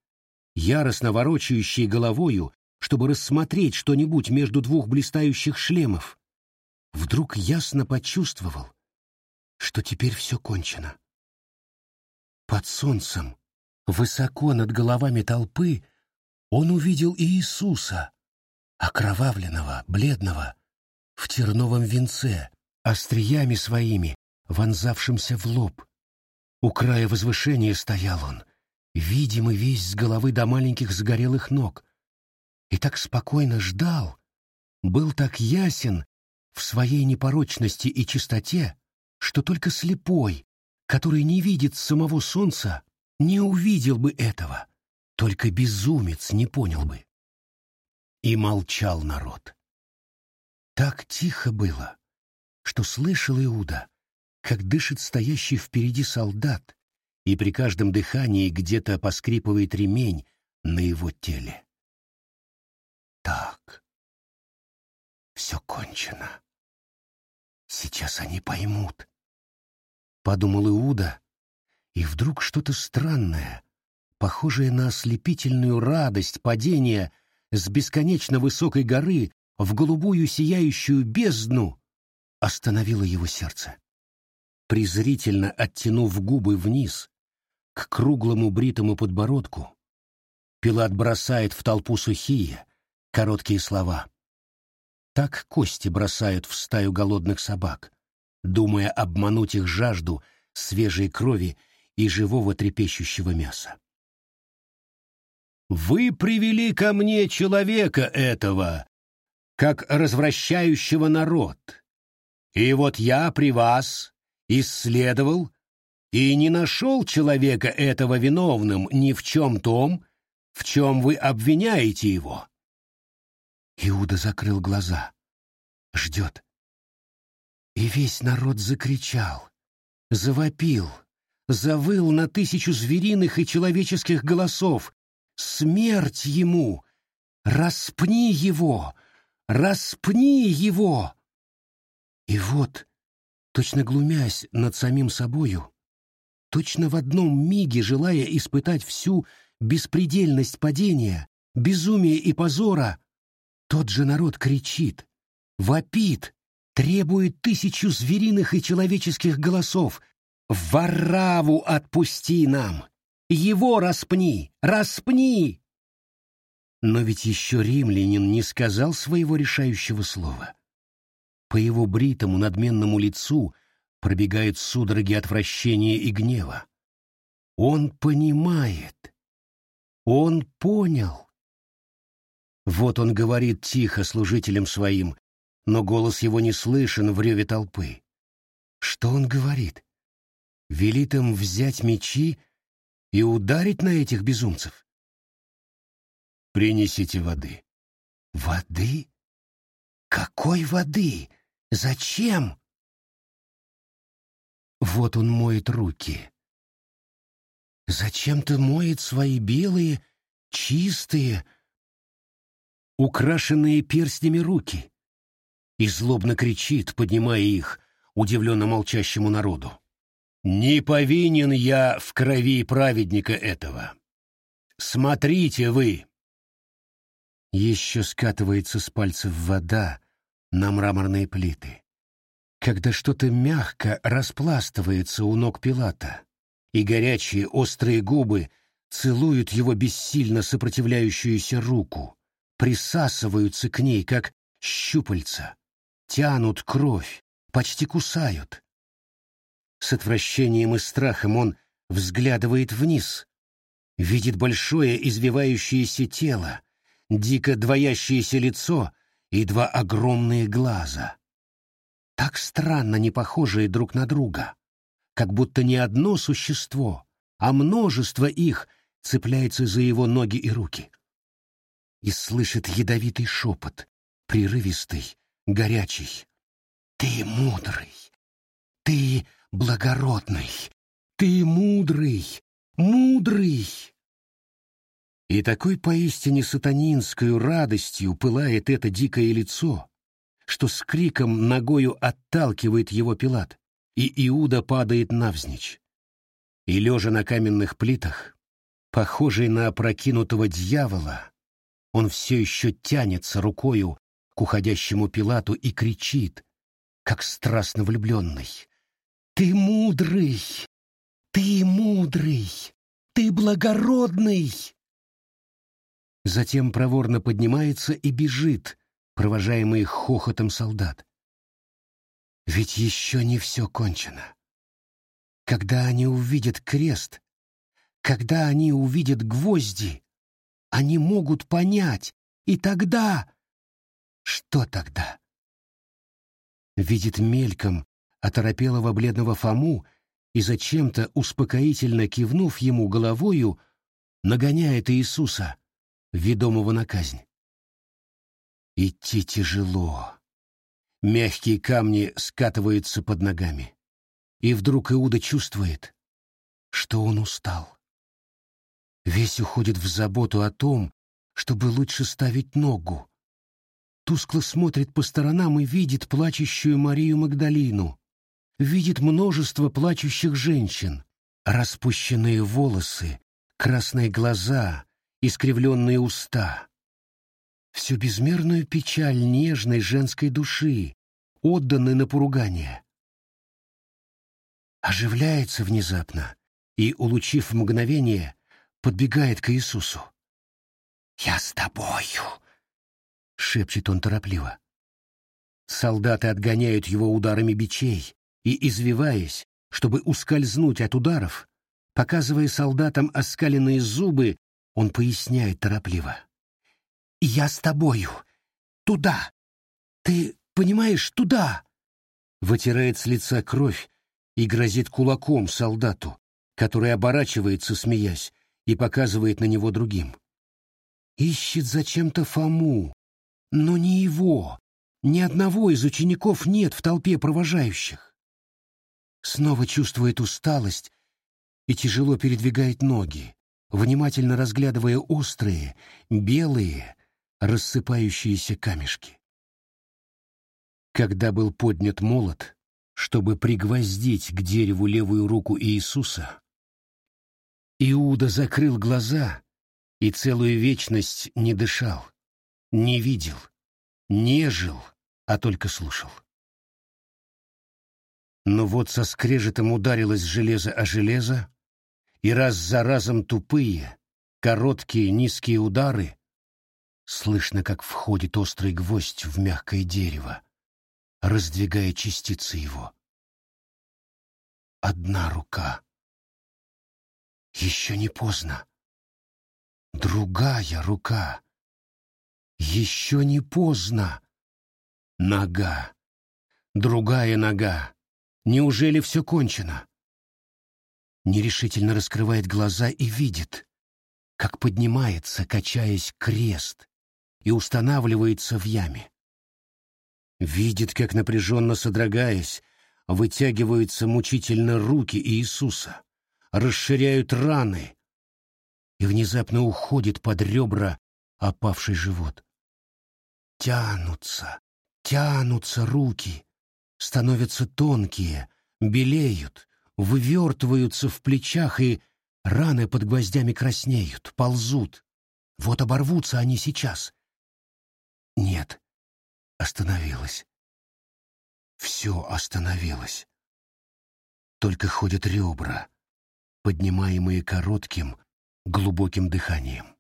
Speaker 1: яростно ворочающий головою, чтобы рассмотреть что-нибудь между двух блистающих шлемов, вдруг ясно почувствовал, что теперь все кончено. Под солнцем, высоко над головами толпы, он увидел Иисуса, окровавленного, бледного, в терновом венце, остриями своими, вонзавшимся в лоб. У края возвышения стоял он, видимый весь с головы до маленьких загорелых ног, и так спокойно ждал, был так ясен в своей непорочности и чистоте, что только слепой, который не видит самого солнца, не увидел бы этого, только безумец не понял бы. И молчал народ. Так тихо было, что слышал Иуда, как дышит стоящий впереди солдат, и при каждом дыхании где-то поскрипывает ремень на его теле. Так, все кончено. Сейчас они поймут, — подумал Иуда, и вдруг что-то странное, похожее на ослепительную радость падения с бесконечно высокой горы в голубую сияющую бездну, остановило его сердце. Презрительно оттянув губы вниз, к круглому бритому подбородку, Пилат бросает в толпу сухие, короткие слова. Так кости бросают в стаю голодных собак, думая обмануть их жажду свежей крови и живого трепещущего мяса. «Вы привели ко мне человека этого, как развращающего народ, и вот я при вас исследовал и не нашел человека этого виновным ни в чем том, в чем вы обвиняете его». Иуда закрыл глаза. Ждет. И весь народ закричал, завопил, завыл на тысячу звериных и человеческих голосов. «Смерть ему! Распни его! Распни его!» И вот, точно глумясь над самим собою, точно в одном миге желая испытать всю беспредельность падения, безумия и позора, тот же народ кричит, вопит, требует тысячу звериных и человеческих голосов. «Вараву отпусти нам! Его распни! Распни!» Но ведь еще римлянин не сказал своего решающего слова. По его бритому надменному лицу пробегают судороги отвращения и гнева. Он понимает. Он понял. Вот он говорит тихо служителям своим, но голос его не слышен в реве толпы. Что он говорит? Велит им взять мечи и ударить на этих безумцев? Принесите воды. Воды? Какой воды? Зачем? Вот он моет руки. Зачем-то моет свои белые, чистые, украшенные перстнями руки и злобно кричит, поднимая их, удивленно молчащему народу. «Не повинен я в крови праведника этого. Смотрите вы!» Еще скатывается с пальцев вода на мраморные плиты. Когда что-то мягко распластывается у ног Пилата, и горячие острые губы целуют его бессильно сопротивляющуюся руку, присасываются к ней, как щупальца, тянут кровь, почти кусают. С отвращением и страхом он взглядывает вниз, видит большое извивающееся тело, дико двоящееся лицо и два огромные глаза. Так странно не похожие друг на друга, как будто не одно существо, а множество их цепляется за его ноги и руки и слышит ядовитый шепот, прерывистый, горячий. «Ты мудрый! Ты благородный! Ты мудрый! Мудрый!» И такой поистине сатанинскую радостью пылает это дикое лицо, что с криком ногою отталкивает его Пилат, и Иуда падает навзничь. И, лежа на каменных плитах, похожий на опрокинутого дьявола, он все еще тянется рукою к уходящему Пилату и кричит, как страстно влюбленный. «Ты мудрый! Ты мудрый! Ты благородный!» Затем проворно поднимается и бежит, провожаемый хохотом солдат. Ведь еще не все кончено. Когда они увидят крест, когда они увидят гвозди, они могут понять, и тогда... Что тогда? Видит мельком оторопелого бледного Фому и зачем-то, успокоительно кивнув ему головою, нагоняет Иисуса, ведомого на казнь. Идти тяжело. Мягкие камни скатываются под ногами. И вдруг Иуда чувствует, что он устал. Весь уходит в заботу о том, чтобы лучше ставить ногу. Тускло смотрит по сторонам и видит плачущую Марию Магдалину, видит множество плачущих женщин, распущенные волосы, красные глаза, искривленные уста. Всю безмерную печаль нежной женской души, отданной на поругание. Оживляется внезапно и, улучив мгновение, подбегает к Иисусу. «Я с тобою!» — шепчет он торопливо. Солдаты отгоняют его ударами бичей, и, извиваясь, чтобы ускользнуть от ударов, показывая солдатам оскаленные зубы, он поясняет торопливо. «Я с тобою! Туда! Ты понимаешь, туда!» Вытирает с лица кровь и грозит кулаком солдату, который оборачивается, смеясь, и показывает на него другим. Ищет зачем-то Фому, но не его, ни одного из учеников нет в толпе провожающих. Снова чувствует усталость и тяжело передвигает ноги, внимательно разглядывая острые, белые, рассыпающиеся камешки. Когда был поднят молот, чтобы пригвоздить к дереву левую руку Иисуса, Иуда закрыл глаза и целую вечность не дышал, не видел, не жил, а только слушал. Но вот со скрежетом ударилось железо о железо, и раз за разом тупые, короткие низкие удары, слышно, как входит острый гвоздь в мягкое дерево, раздвигая частицы его. Одна рука. Еще не поздно. Другая рука. Еще не поздно. Нога. Другая нога. Неужели все кончено? Нерешительно раскрывает глаза и видит, как поднимается, качаясь, крест и устанавливается в яме. Видит, как напряженно содрогаясь, вытягиваются мучительно руки Иисуса, расширяют раны, и внезапно уходит под ребра опавший живот. Тянутся, тянутся руки, становятся тонкие, белеют, вывертываются в плечах и раны под гвоздями краснеют, ползут. Вот оборвутся они сейчас. Нет, остановилось. Все остановилось. Только ходят ребра, поднимаемые коротким, глубоким дыханием.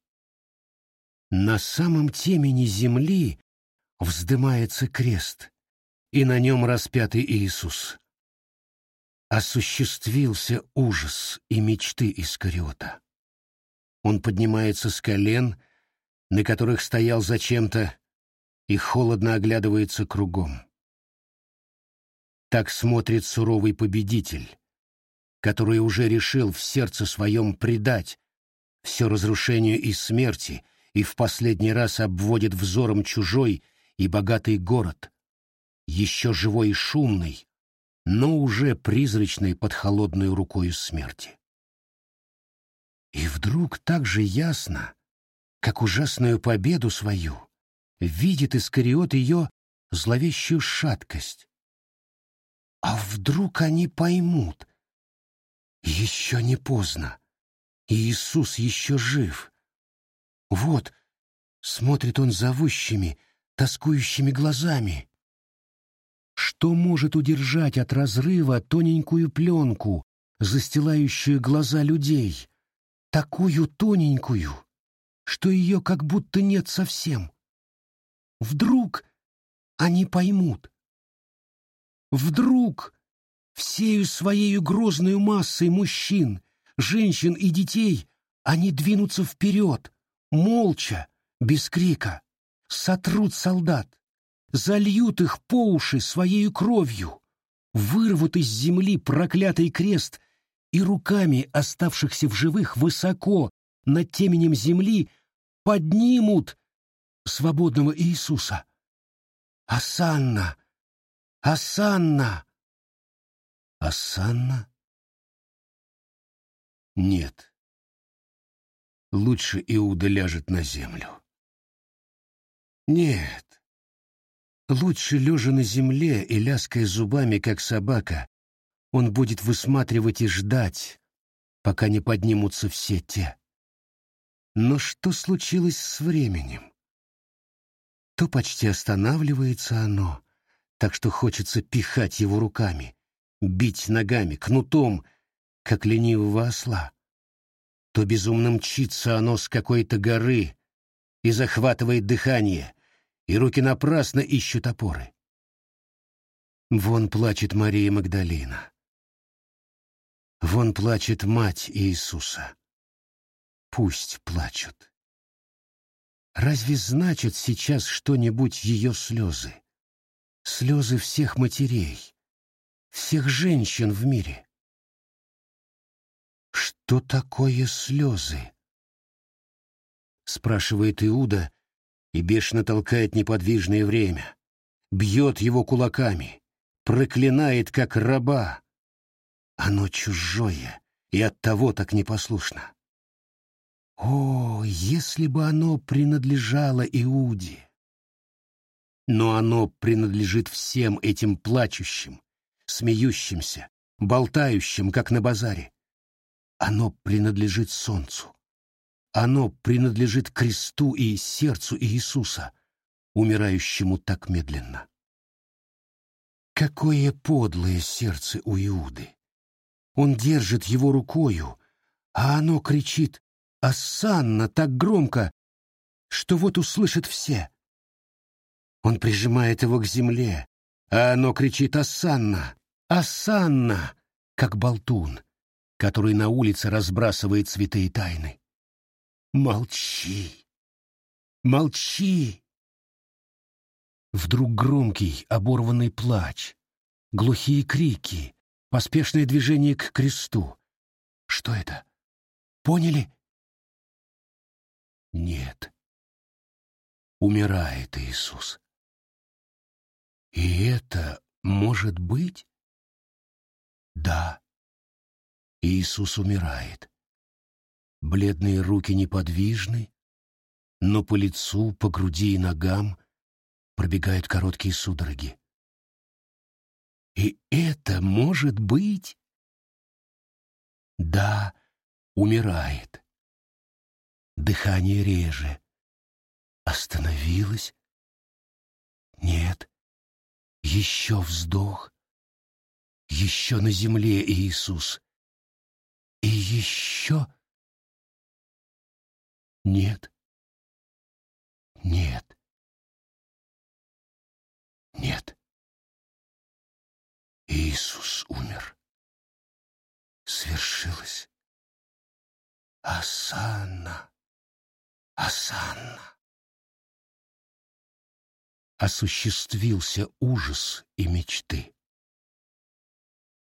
Speaker 1: На самом темени земли вздымается крест, и на нем распятый Иисус. Осуществился ужас и мечты Искариота. Он поднимается с колен, на которых стоял зачем-то, и холодно оглядывается кругом. Так смотрит суровый победитель, который уже решил в сердце своем предать все разрушению и смерти и в последний раз обводит взором чужой и богатый город, еще живой и шумный, но уже призрачный под холодной рукой смерти. И вдруг так же ясно, как ужасную победу свою, видит Искариот ее зловещую шаткость. А вдруг они поймут? Еще не поздно. Иисус еще жив. Вот, смотрит он зовущими, тоскующими глазами. Что может удержать от разрыва тоненькую пленку, застилающую глаза людей, такую тоненькую, что ее как будто нет совсем? Вдруг они поймут. Вдруг всею своей грозной массой мужчин, женщин и детей они двинутся вперед, молча, без крика, сотрут солдат, зальют их по уши своей кровью, вырвут из земли проклятый крест и руками оставшихся в живых высоко над теменем земли поднимут свободного Иисуса. Асанна! Асанна! Асанна? Нет. Лучше Иуда ляжет на землю. Нет. Лучше, лежа на земле и ляская зубами, как собака, он будет высматривать и ждать, пока не поднимутся все те. Но что случилось с временем? То почти останавливается оно, так что хочется пихать его руками, бить ногами, кнутом, как ленивого осла. То безумно мчится оно с какой-то горы и захватывает дыхание, и руки напрасно ищут опоры. Вон плачет Мария Магдалина. Вон плачет мать Иисуса. Пусть плачут. Разве значит сейчас что-нибудь ее слезы? Слезы всех матерей, всех женщин в мире. Что такое слезы? Спрашивает Иуда и бешено толкает неподвижное время, бьет его кулаками, проклинает как раба. Оно чужое и оттого так непослушно. О, если бы оно принадлежало Иуде! Но оно принадлежит всем этим плачущим, смеющимся, болтающим, как на базаре. Оно принадлежит солнцу. Оно принадлежит кресту и сердцу Иисуса, умирающему так медленно. Какое подлое сердце у Иуды! Он держит его рукою, а оно кричит «Асанна!» так громко, что вот услышат все. Он прижимает его к земле, а оно кричит «Асанна! Асанна!» как болтун, который на улице разбрасывает цветы и тайны. Молчи! Молчи! Вдруг громкий, оборванный плач, глухие крики, поспешное движение к кресту. Что это? Поняли? Нет. Умирает Иисус. И это может быть? Да. Иисус умирает. Бледные руки неподвижны, но по лицу, по груди и ногам пробегают короткие судороги. И это может быть? Да, умирает. Дыхание реже. Остановилось? Нет. Еще вздох. Еще на земле Иисус. И еще... Нет. Нет. Нет. Иисус умер. Свершилось. Асанна. Асанна. Осуществился ужас и мечты.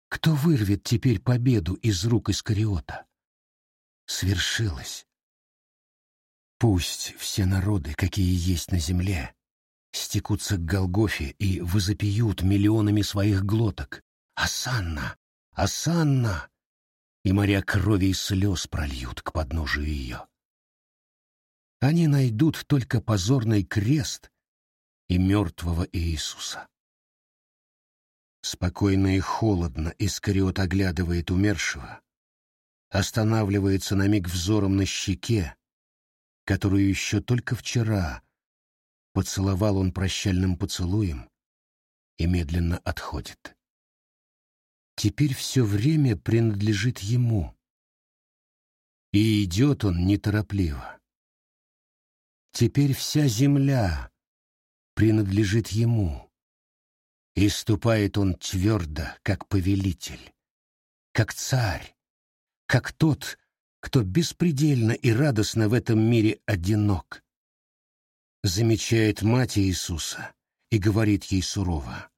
Speaker 1: Кто вырвет теперь победу из рук Искариота? Свершилось. Пусть все народы, какие есть на земле, стекутся к Голгофе и возопьют миллионами своих глоток. «Асанна! Асанна!» И моря крови и слез прольют к подножию ее они найдут только позорный крест и мертвого Иисуса. Спокойно и холодно Искариот оглядывает умершего, останавливается на миг взором на щеке, которую еще только вчера поцеловал он прощальным поцелуем и медленно отходит. Теперь все время принадлежит ему, и идет он неторопливо Теперь вся земля принадлежит ему, и ступает он твердо, как повелитель, как царь, как тот, кто беспредельно и радостно в этом мире одинок. Замечает мать Иисуса и говорит ей сурово.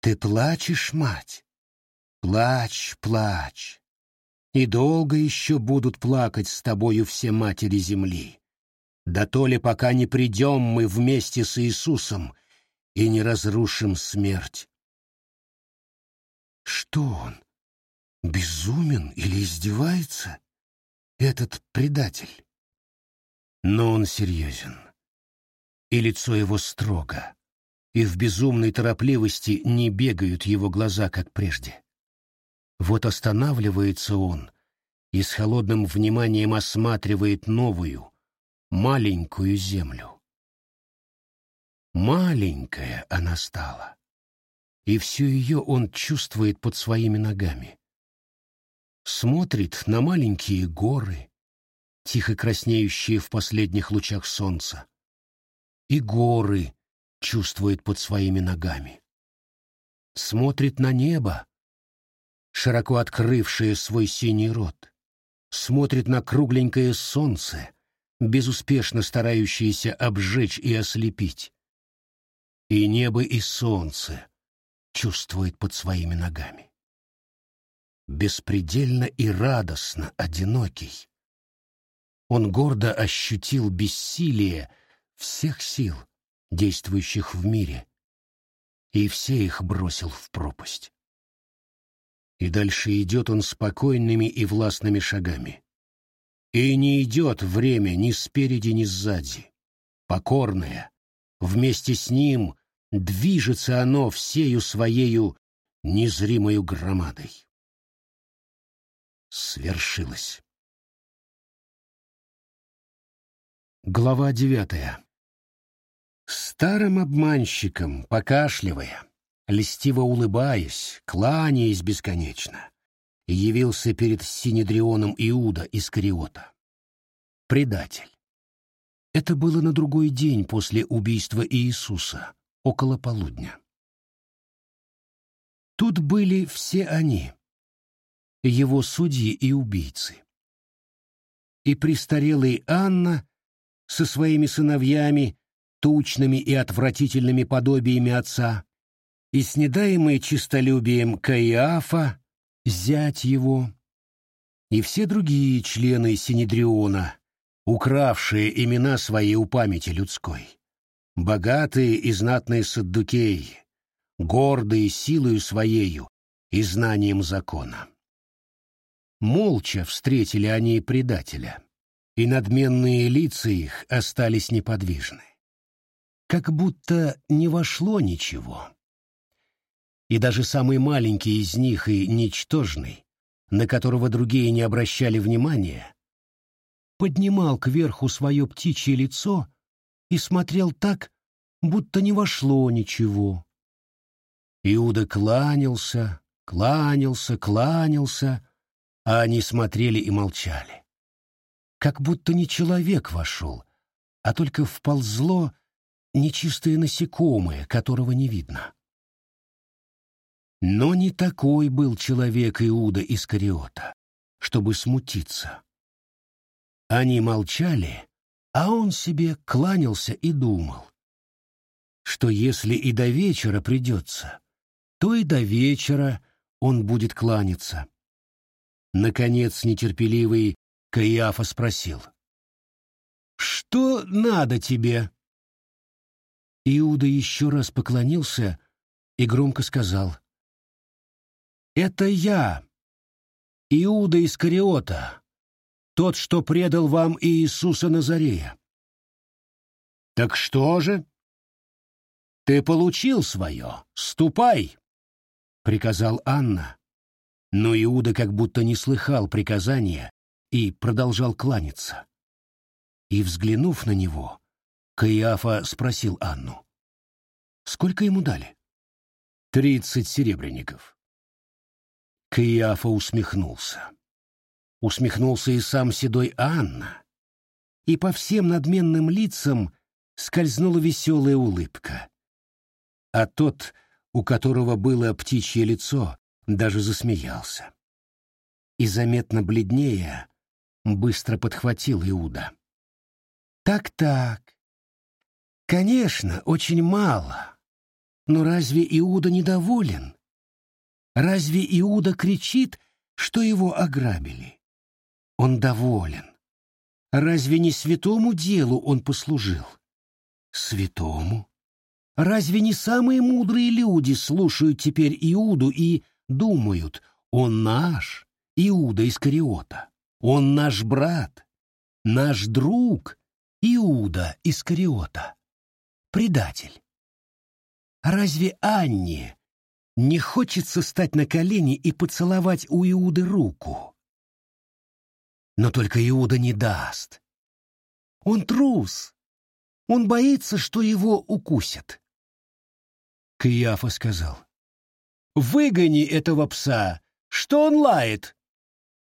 Speaker 1: «Ты плачешь, мать? Плачь, плачь, и долго еще будут плакать с тобою все матери земли да то ли пока не придем мы вместе с Иисусом и не разрушим смерть. Что он? Безумен или издевается? Этот предатель. Но он серьезен. И лицо его строго. И в безумной торопливости не бегают его глаза, как прежде. Вот останавливается он и с холодным вниманием осматривает новую, маленькую землю. Маленькая она стала, и всю ее он чувствует под своими ногами. Смотрит на маленькие горы, тихо краснеющие в последних лучах солнца, и горы чувствует под своими ногами. Смотрит на небо, широко открывшее свой синий рот, смотрит на кругленькое солнце, безуспешно старающееся обжечь и ослепить. И небо, и солнце чувствует под своими ногами. Беспредельно и радостно одинокий. Он гордо ощутил бессилие всех сил, действующих в мире, и все их бросил в пропасть. И дальше идет он спокойными и властными шагами. И не идет время ни спереди, ни сзади. Покорное, вместе с ним движется оно всею своею незримою громадой. Свершилось. Глава девятая. Старым обманщиком, покашливая, льстиво улыбаясь, кланяясь бесконечно, явился перед Синедрионом Иуда из Кариота. Предатель. Это было на другой день после убийства Иисуса, около полудня. Тут были все они, его судьи и убийцы. И престарелый Анна со своими сыновьями, тучными и отвратительными подобиями отца, и снедаемый чистолюбием Каиафа, зять его, и все другие члены Синедриона, укравшие имена свои у памяти людской, богатые и знатные саддукеи, гордые силою своею и знанием закона. Молча встретили они предателя, и надменные лица их остались неподвижны. Как будто не вошло ничего. И даже самый маленький из них и ничтожный, на которого другие не обращали внимания, поднимал кверху свое птичье лицо и смотрел так, будто не вошло ничего. Иуда кланялся, кланялся, кланялся, а они смотрели и молчали как будто не человек вошел, а только вползло нечистое насекомое, которого не видно. Но не такой был человек Иуда Искариота, чтобы смутиться. Они молчали, а он себе кланялся и думал, что если и до вечера придется, то и до вечера он будет кланяться. Наконец нетерпеливый Каиафа спросил. «Что надо тебе?» Иуда еще раз поклонился и громко сказал. «Это я, Иуда Искариота, тот, что предал вам Иисуса Назарея». «Так что же?» «Ты получил свое, ступай!» — приказал Анна. Но Иуда как будто не слыхал приказания и продолжал кланяться. И, взглянув на него, Каиафа спросил Анну. «Сколько ему дали?» «Тридцать серебряников». Каиафа усмехнулся. Усмехнулся и сам седой Анна. И по всем надменным лицам скользнула веселая улыбка. А тот, у которого было птичье лицо, даже засмеялся. И заметно бледнее, быстро подхватил Иуда. Так-так. Конечно, очень мало. Но разве Иуда недоволен? Разве Иуда кричит, что его ограбили? Он доволен. Разве не святому делу он послужил? Святому? Разве не самые мудрые люди слушают теперь Иуду и думают, он наш, Иуда из Кариота? Он наш брат, наш друг Иуда Искариота, предатель. Разве Анне, не хочется стать на колени и поцеловать у Иуды руку. Но только Иуда не даст. Он трус. Он боится, что его укусят. Кияфа сказал. «Выгони этого пса! Что он лает?»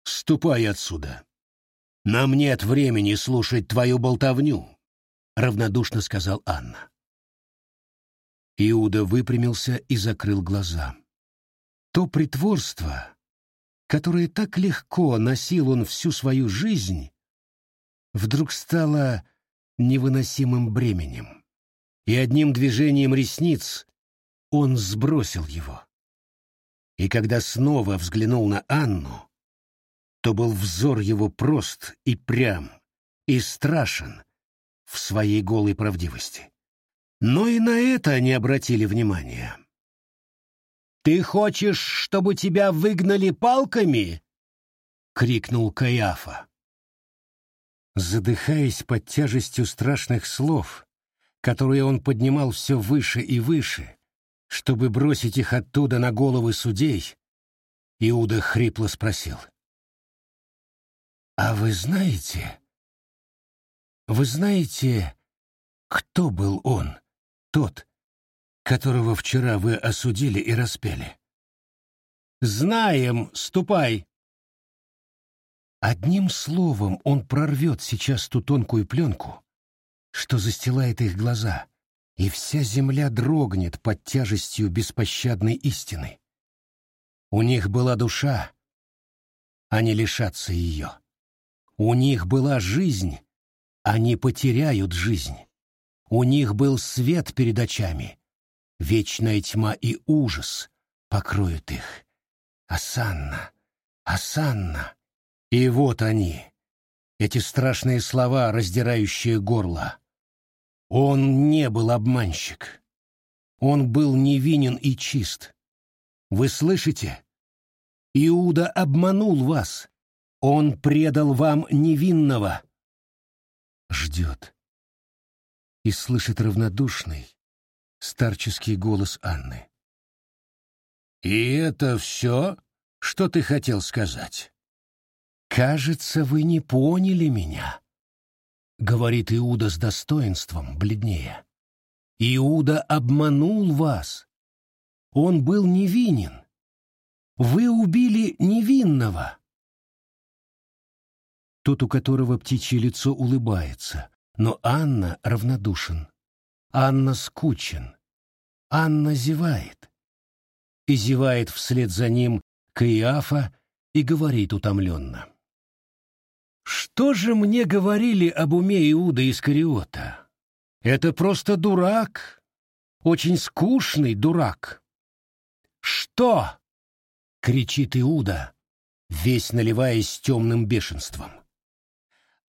Speaker 1: «Ступай отсюда. Нам нет времени слушать твою болтовню», — равнодушно сказал Анна. Иуда выпрямился и закрыл глаза. То притворство, которое так легко носил он всю свою жизнь, вдруг стало невыносимым бременем, и одним движением ресниц он сбросил его. И когда снова взглянул на Анну, то был взор его прост и прям, и страшен в своей голой правдивости. Но и на это они обратили внимания. «Ты хочешь, чтобы тебя выгнали палками?» — крикнул Каяфа. Задыхаясь под тяжестью страшных слов, которые он поднимал все выше и выше, чтобы бросить их оттуда на головы судей, Иуда хрипло спросил. «А вы знаете, вы знаете, кто был он?» тот, которого вчера вы осудили и распяли. Знаем, ступай. Одним словом он прорвет сейчас ту тонкую пленку, что застилает их глаза, и вся земля дрогнет под тяжестью беспощадной истины. У них была душа, они лишатся ее. У них была жизнь, они потеряют жизнь. У них был свет перед очами. Вечная тьма и ужас покроют их. Асанна, Асанна. И вот они, эти страшные слова, раздирающие горло. Он не был обманщик. Он был невинен и чист. Вы слышите? Иуда обманул вас. Он предал вам невинного. Ждет и слышит равнодушный, старческий голос Анны. «И это все, что ты хотел сказать?» «Кажется, вы не поняли меня», — говорит Иуда с достоинством, бледнее. «Иуда обманул вас. Он был невинен. Вы убили невинного». Тот, у которого птичье лицо улыбается, но Анна равнодушен. Анна скучен. Анна зевает. И зевает вслед за ним Каиафа и говорит утомленно. «Что же мне говорили об уме Иуда Искариота? Это просто дурак, очень скучный дурак». «Что?» — кричит Иуда, весь наливаясь темным бешенством.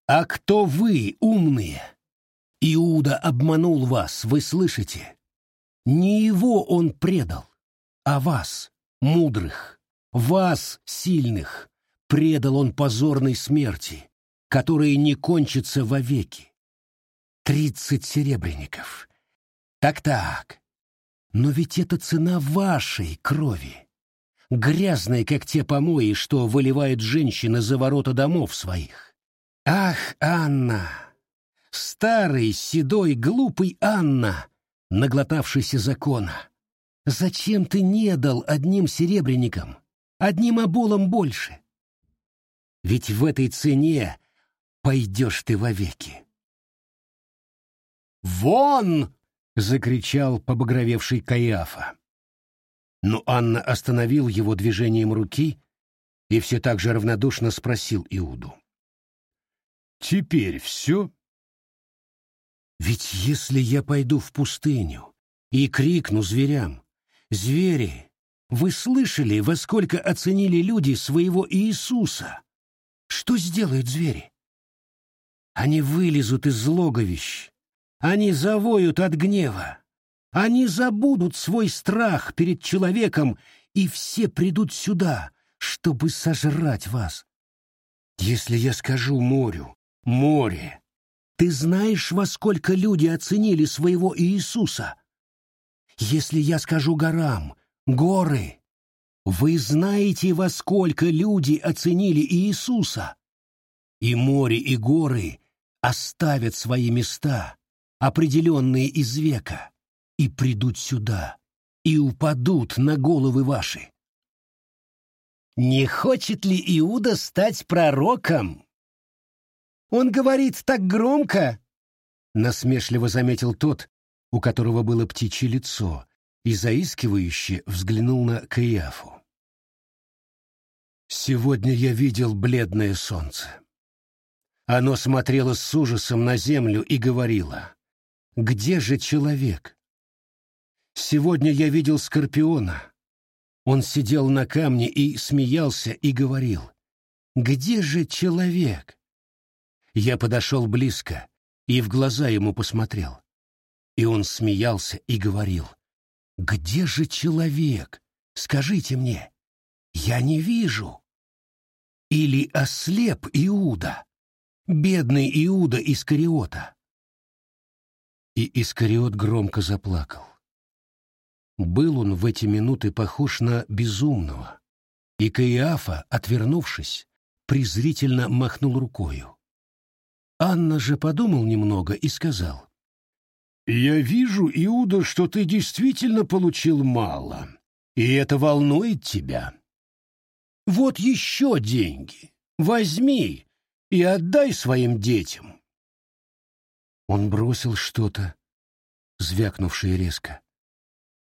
Speaker 1: А кто вы, умные? Иуда обманул вас, вы слышите? Не его он предал, а вас, мудрых, вас, сильных, предал он позорной смерти, которая не кончится вовеки. Тридцать серебряников. Так-так. Но ведь это цена вашей крови. Грязной, как те помои, что выливают женщины за ворота домов своих. Ах, Анна! Старый, седой, глупый Анна, наглотавшийся закона! Зачем ты не дал одним серебряникам, одним оболом больше? Ведь в этой цене пойдешь ты вовеки. «Вон!» — закричал побагровевший Каиафа. Но Анна остановил его движением руки и все так же равнодушно спросил Иуду. Теперь все? Ведь если я пойду в пустыню и крикну зверям, «Звери, вы слышали, во сколько оценили люди своего Иисуса?» Что сделают звери? Они вылезут из логовищ, они завоют от гнева, они забудут свой страх перед человеком, и все придут сюда, чтобы сожрать вас. Если я скажу морю, море. Ты знаешь, во сколько люди оценили своего Иисуса? Если я скажу горам, горы, вы знаете, во сколько люди оценили Иисуса? И море, и горы оставят свои места, определенные из века, и придут сюда, и упадут на головы ваши. Не хочет ли Иуда стать пророком? Он говорит так громко, насмешливо заметил тот, у которого было птичье лицо, и заискивающе взглянул на Каиафу. Сегодня я видел бледное солнце. Оно смотрело с ужасом на землю и говорило, «Где же человек?» Сегодня я видел Скорпиона. Он сидел на камне и смеялся и говорил, «Где же человек?» Я подошел близко и в глаза ему посмотрел. И он смеялся и говорил, «Где же человек? Скажите мне, я не вижу». Или ослеп Иуда, бедный Иуда Искариота. И Искариот громко заплакал. Был он в эти минуты похож на безумного, и Каиафа, отвернувшись, презрительно махнул рукою. Анна же подумал немного и сказал. «Я вижу, Иуда, что ты действительно получил мало, и это волнует тебя. Вот еще деньги, возьми и отдай своим детям». Он бросил что-то, звякнувшее резко.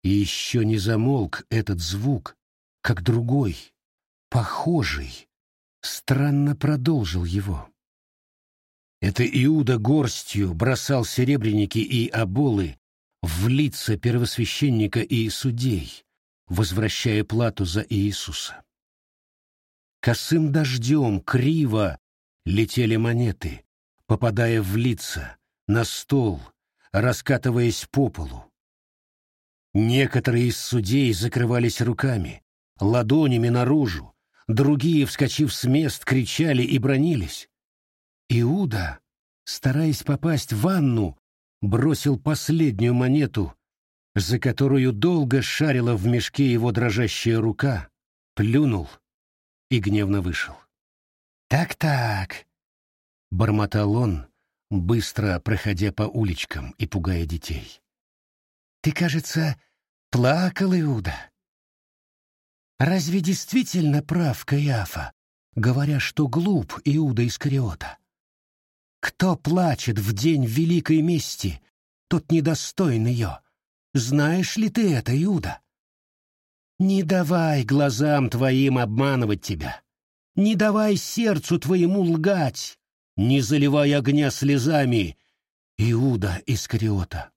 Speaker 1: И еще не замолк этот звук, как другой, похожий, странно продолжил его. Это Иуда горстью бросал серебряники и оболы в лица первосвященника и судей, возвращая плату за Иисуса. Косым дождем криво летели монеты, попадая в лица, на стол, раскатываясь по полу. Некоторые из судей закрывались руками, ладонями наружу, другие, вскочив с мест, кричали и бронились. Иуда, стараясь попасть в ванну, бросил последнюю монету, за которую долго шарила в мешке его дрожащая рука, плюнул и гневно вышел. «Так-так», — бормотал он, быстро проходя по уличкам и пугая детей. «Ты, кажется, плакал, Иуда. Разве действительно прав Каиафа, говоря, что глуп Иуда Искариота? Кто плачет в день великой мести, тот недостоин ее. Знаешь ли ты это, Иуда? Не давай глазам твоим обманывать тебя. Не давай сердцу твоему лгать. Не заливай огня слезами, Иуда Искариота.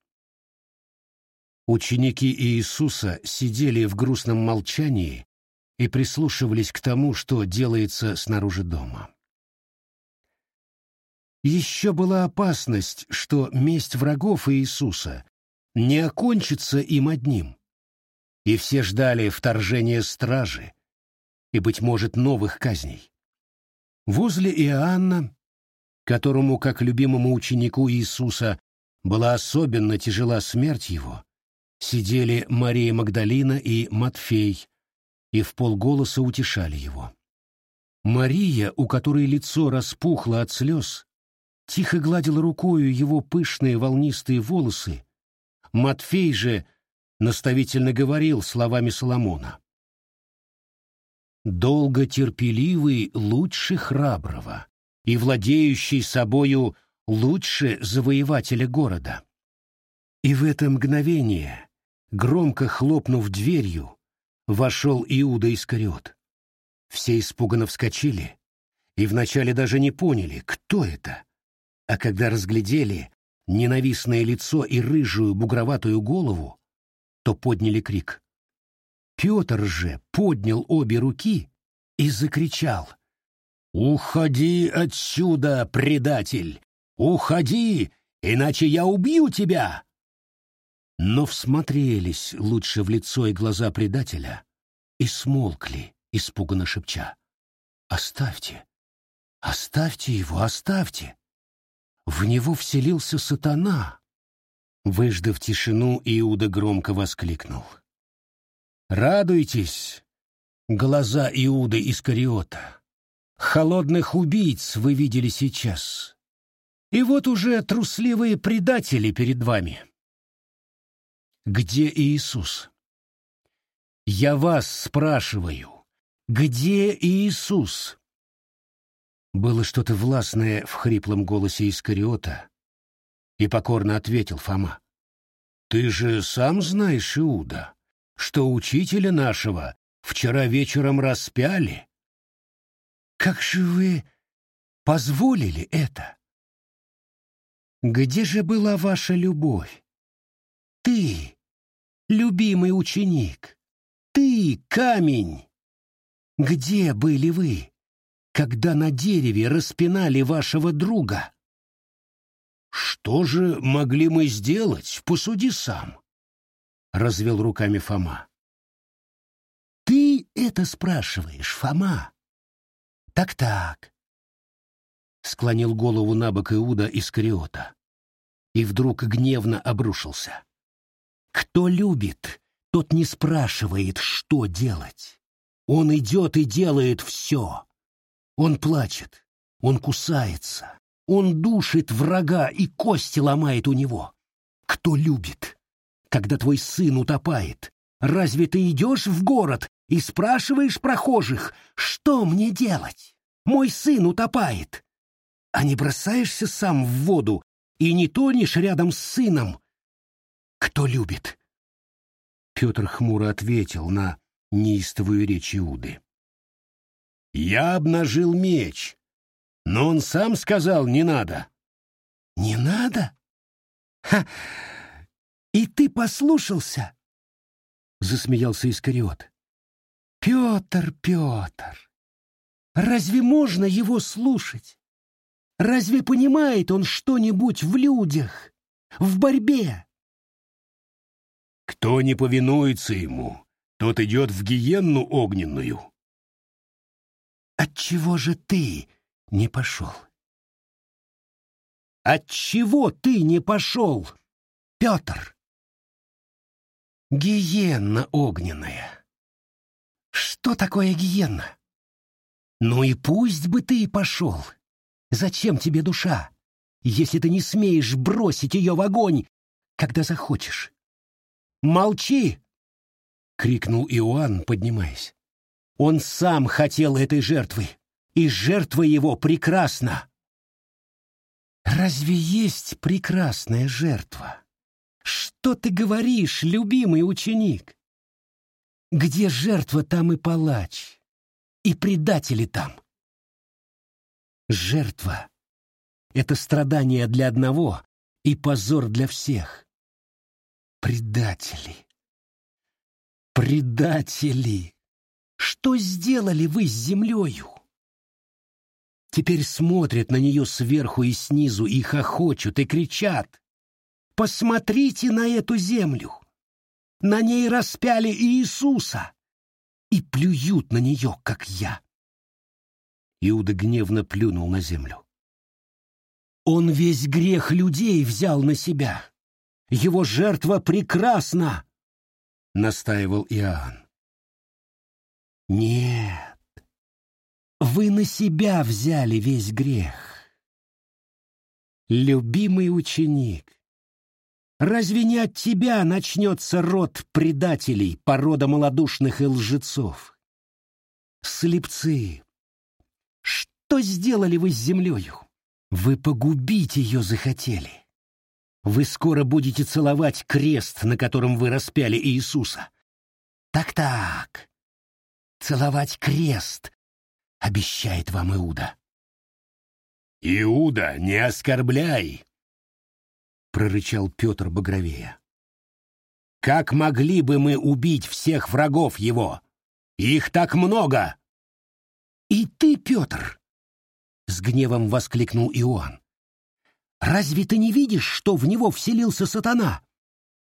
Speaker 1: Ученики Иисуса сидели в грустном молчании и прислушивались к тому, что делается снаружи дома. Еще была опасность, что месть врагов Иисуса не окончится им одним. И все ждали вторжения стражи и, быть может, новых казней. Возле Иоанна, которому, как любимому ученику Иисуса, была особенно тяжела смерть его, сидели Мария Магдалина и Матфей и в полголоса утешали его. Мария, у которой лицо распухло от слез, тихо гладила рукою его пышные волнистые волосы. Матфей же наставительно говорил словами Соломона. «Долго терпеливый лучше храброго, и владеющий собою лучше завоевателя города». И в это мгновение, громко хлопнув дверью, вошел Иуда Искариот. Все испуганно вскочили и вначале даже не поняли, кто это а когда разглядели ненавистное лицо и рыжую бугроватую голову, то подняли крик. Петр же поднял обе руки и закричал. «Уходи отсюда, предатель! Уходи, иначе я убью тебя!» Но всмотрелись лучше в лицо и глаза предателя и смолкли, испуганно шепча. «Оставьте! Оставьте его, оставьте!» В него вселился сатана. Выждав тишину, Иуда громко воскликнул. Радуйтесь, глаза Иуды Искариота. Холодных убийц вы видели сейчас. И вот уже трусливые предатели перед вами. Где Иисус? Я вас спрашиваю, где Иисус? Было что-то властное в хриплом голосе Искариота, и покорно ответил Фома. Ты же сам знаешь, Иуда, что учителя нашего вчера вечером распяли. Как же вы позволили это? Где же была ваша любовь? Ты, любимый ученик, ты, камень! Где были вы, когда на дереве распинали вашего друга? Что же могли мы сделать, посуди сам? Развел руками Фома. Ты это спрашиваешь, Фома? Так-так. Склонил голову на бок Иуда Искариота и вдруг гневно обрушился. Кто любит, тот не спрашивает, что делать. Он идет и делает все. Он плачет, он кусается, он душит врага и кости ломает у него. Кто любит? Когда твой сын утопает, разве ты идешь в город и спрашиваешь прохожих, что мне делать? Мой сын утопает. А не бросаешься сам в воду и не тонешь рядом с сыном? Кто любит? Петр хмуро ответил на неистовую речь Иуды. «Я обнажил меч, но он сам сказал, не надо». «Не надо? Ха! И ты послушался?» Засмеялся Искариот. «Петр, Петр, разве можно его слушать? Разве понимает он что-нибудь в людях, в борьбе?» Кто не повинуется ему, тот идет в гиенну огненную. Отчего же ты не пошел? Отчего ты не пошел, Петр? Гиенна огненная. Что такое гиенна? Ну и пусть бы ты пошел. Зачем тебе душа, если ты не смеешь бросить ее в огонь, когда захочешь? «Молчи!» — крикнул Иоанн, поднимаясь. «Он сам хотел этой жертвы, и жертва его прекрасна!» «Разве есть прекрасная жертва? Что ты говоришь, любимый ученик? Где жертва, там и палач, и предатели там. Жертва — это страдание для одного и позор для всех. Предатели! Предатели! Что сделали вы с землею? Теперь смотрят на нее сверху и снизу и хохочут, и кричат. Посмотрите на эту землю! На ней распяли Иисуса! И плюют на нее, как я. Иуда гневно плюнул на землю. Он весь грех людей взял на себя. Его жертва прекрасна!» — настаивал Иоанн. «Нет, вы на себя взяли весь грех. Любимый ученик, разве не от тебя начнется род предателей, порода малодушных и лжецов? Слепцы, что сделали вы с землею? Вы погубить ее захотели. Вы скоро будете целовать крест, на котором вы распяли Иисуса. Так-так. Целовать крест, обещает вам Иуда. Иуда, не оскорбляй, прорычал Петр багровея. Как могли бы мы убить всех врагов его? Их так много. И ты, Петр, с гневом воскликнул Иоанн. Разве ты не видишь, что в него вселился сатана?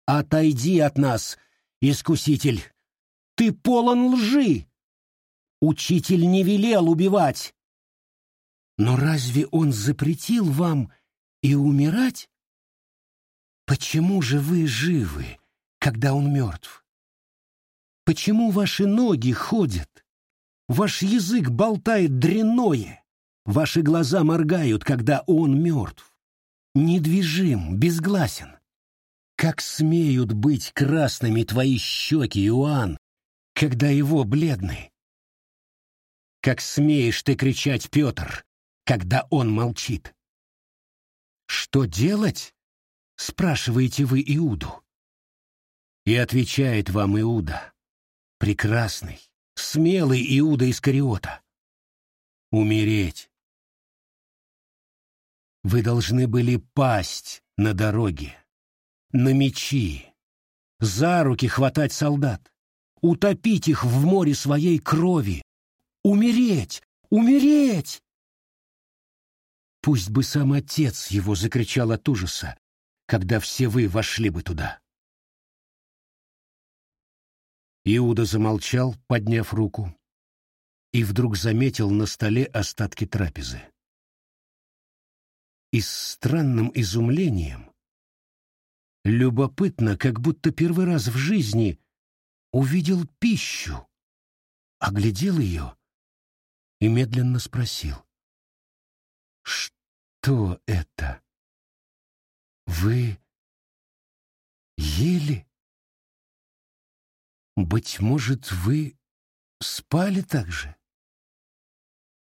Speaker 1: Отойди от нас, искуситель. Ты полон лжи. Учитель не велел убивать. Но разве он запретил вам и умирать? Почему же вы живы, когда он мертв? Почему ваши ноги ходят? Ваш язык болтает дрянное. Ваши глаза моргают, когда он мертв. Недвижим, безгласен. Как смеют быть красными твои щеки, Иоанн, когда его бледны? Как смеешь ты кричать, Петр, когда он молчит? Что делать? Спрашиваете вы Иуду. И отвечает вам Иуда, прекрасный, смелый Иуда Искариота. Умереть. Вы должны были пасть на дороге, на мечи, за руки хватать солдат, утопить их в море своей крови, умереть, умереть! Пусть бы сам отец его закричал от ужаса, когда все вы вошли бы туда. Иуда замолчал, подняв руку, и вдруг заметил на столе остатки трапезы. И с странным изумлением, любопытно, как будто первый раз в жизни, увидел пищу, оглядел ее и медленно спросил. «Что это? Вы ели?» Быть может, вы спали так же?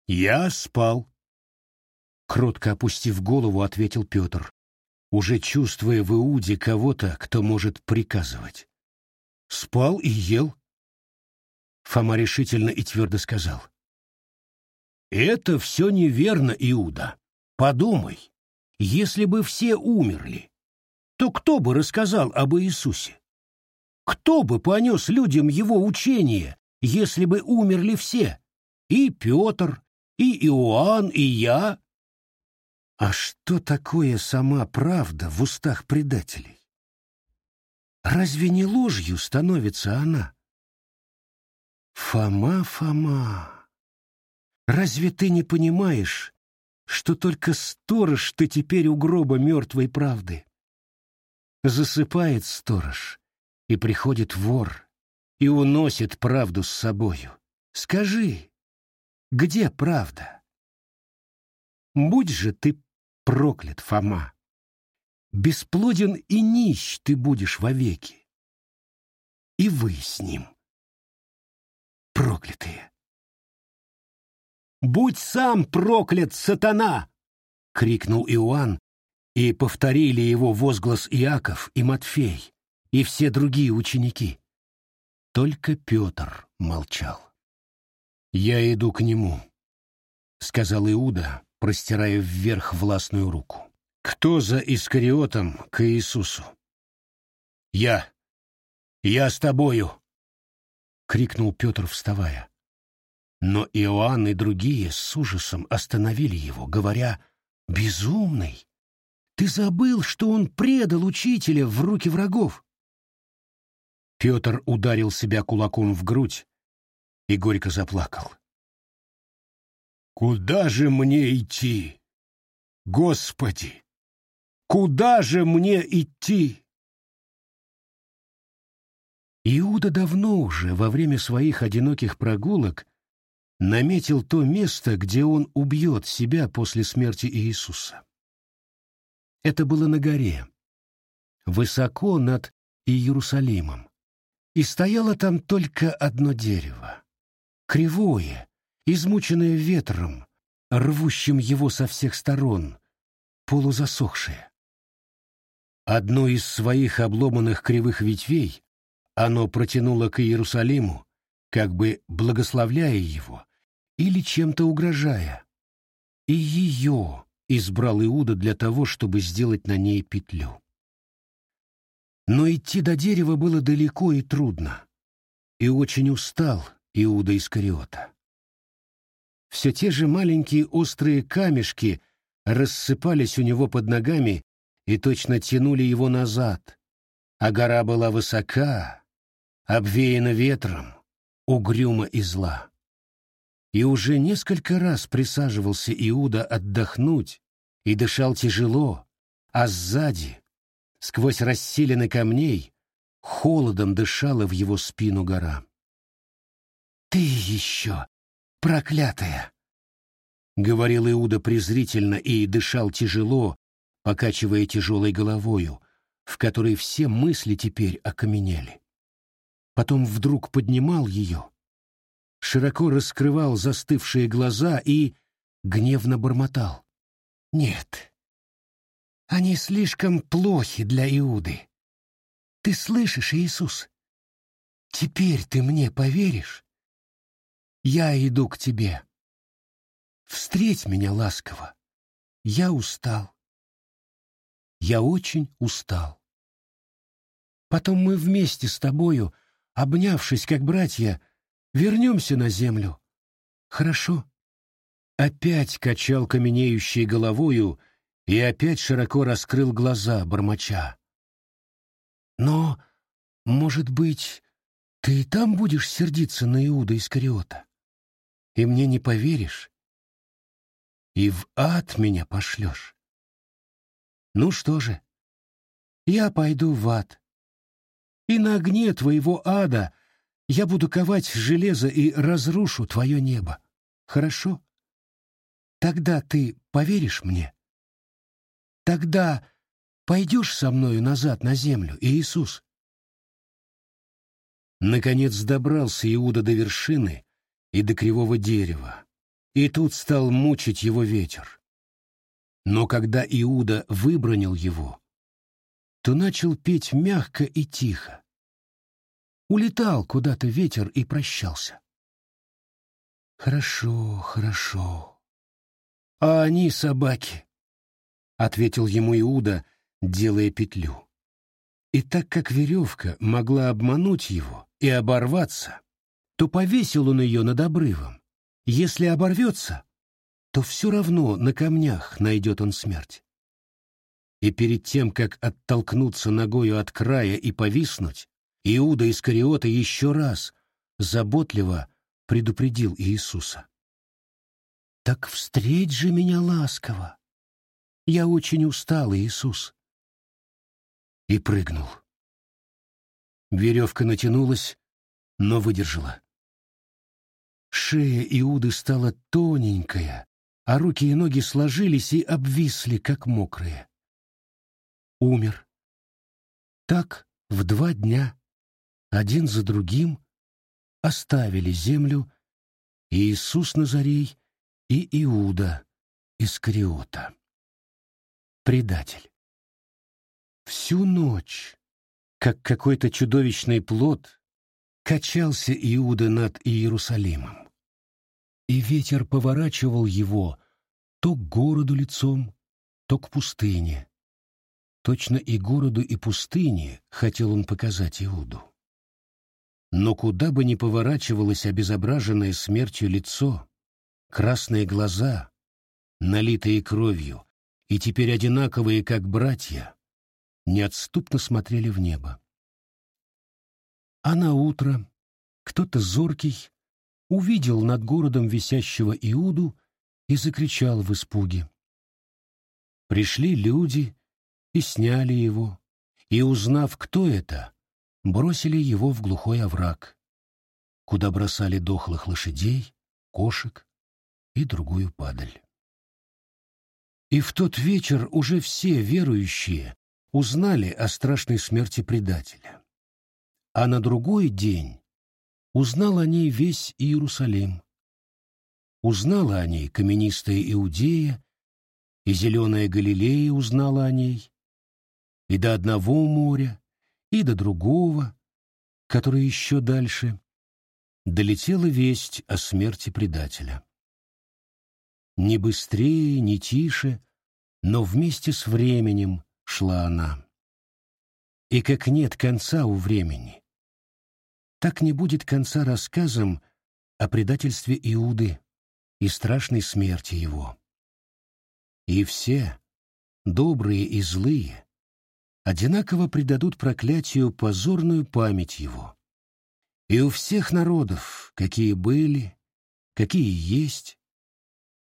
Speaker 1: Я спал. Кротко опустив голову, ответил Петр, уже чувствуя в Иуде кого-то, кто может приказывать. Спал и ел. Фома решительно и твердо сказал. Это все неверно, Иуда. Подумай, если бы все умерли, то кто бы рассказал об Иисусе? Кто бы понес людям его учение, если бы умерли все? И Петр, и Иоанн, и я. А что такое сама правда в устах предателей? Разве не ложью становится она? Фома, Фома, разве ты не понимаешь, что только сторож ты теперь у гроба мертвой правды? Засыпает сторож, и приходит вор и уносит правду с собою. Скажи, где правда? Будь же ты проклят, Фома. Бесплоден и нищ ты будешь вовеки. И вы с ним. Проклятые. «Будь сам проклят, сатана!» — крикнул Иоанн, и повторили его возглас Иаков и Матфей, и все другие ученики. Только Петр молчал. «Я иду к нему», — сказал Иуда, простирая вверх властную руку. «Кто за Искариотом к Иисусу?» «Я! Я с тобою!» — крикнул Петр, вставая. Но Иоанн и другие с ужасом остановили его, говоря, «Безумный! Ты забыл, что он предал учителя в руки врагов!» Петр ударил себя кулаком в грудь и горько заплакал. «Куда же мне идти? Господи! Куда же мне идти?» Иуда давно уже, во время своих одиноких прогулок, наметил то место, где он убьет себя после смерти Иисуса. Это было на горе, высоко над Иерусалимом. И стояло там только одно дерево. Кривое, измученное ветром, рвущим его со всех сторон, полузасохшее. Одну из своих обломанных кривых ветвей оно протянуло к Иерусалиму, как бы благословляя его или чем-то угрожая. И ее избрал Иуда для того, чтобы сделать на ней петлю. Но идти до дерева было далеко и трудно, и очень устал Иуда Искариота. Все те же маленькие острые камешки рассыпались у него под ногами и точно тянули его назад, а гора была высока, обвеяна ветром, угрюма и зла. И уже несколько раз присаживался Иуда отдохнуть и дышал тяжело, а сзади, сквозь расселены камней, холодом дышала в его спину гора. ты еще, проклятая!» — говорил Иуда презрительно и дышал тяжело, покачивая тяжелой головою, в которой все мысли теперь окаменели. Потом вдруг поднимал ее, широко раскрывал застывшие глаза и гневно бормотал. «Нет, они слишком плохи для Иуды. Ты слышишь, Иисус? Теперь ты мне поверишь? Я иду к тебе. Встреть меня ласково. Я устал. Я очень устал. Потом мы вместе с тобою, обнявшись как братья, вернемся на землю. Хорошо? Опять качал каменеющей головою и опять широко раскрыл глаза, бормоча. Но, может быть, ты и там будешь сердиться на Иуда Искариота? И мне не поверишь? И в ад меня пошлешь? Ну что же, я пойду в ад. И на огне твоего ада я буду ковать железо и разрушу твое небо. Хорошо? Тогда ты поверишь мне? Тогда пойдешь со мною назад на землю, Иисус?» Наконец добрался Иуда до вершины и до кривого дерева, и тут стал мучить его ветер. Но когда Иуда выбронил его, то начал петь мягко и тихо. Улетал куда-то ветер и прощался. «Хорошо, хорошо. А они собаки», — ответил ему Иуда, делая петлю. И так как веревка могла обмануть его и оборваться, то повесил он ее над обрывом. Если оборвется, то все равно на камнях найдет он смерть. И перед тем, как оттолкнуться ногою от края и повиснуть, Иуда Искариота еще раз заботливо предупредил Иисуса. «Так встреть же меня ласково! Я очень устал, Иисус!» и прыгнул. Веревка натянулась, но выдержала. Шея Иуды стала тоненькая, а руки и ноги сложились и обвисли, как мокрые. Умер. Так в два дня, один за другим, оставили землю Иисус Назарей и Иуда Искариота. Предатель. Всю ночь, как какой-то чудовищный плод, качался Иуда над Иерусалимом. И ветер поворачивал его то к городу лицом, то к пустыне. Точно и городу, и пустыне хотел он показать Иуду. Но куда бы ни поворачивалось обезображенное смертью лицо, красные глаза, налитые кровью, и теперь одинаковые, как братья, неотступно смотрели в небо. А на утро кто-то зоркий увидел над городом висящего Иуду и закричал в испуге. Пришли люди и сняли его, и, узнав, кто это, бросили его в глухой овраг, куда бросали дохлых лошадей, кошек и другую падаль. И в тот вечер уже все верующие узнали о страшной смерти предателя. А на другой день узнал о ней весь Иерусалим. Узнала о ней каменистая Иудея, и зеленая Галилея узнала о ней, и до одного моря, и до другого, которое еще дальше, долетела весть о смерти предателя. Не быстрее, не тише, но вместе с временем шла она. И как нет конца у времени, так не будет конца рассказам о предательстве Иуды и страшной смерти его. И все, добрые и злые, одинаково предадут проклятию позорную память его. И у всех народов, какие были, какие есть,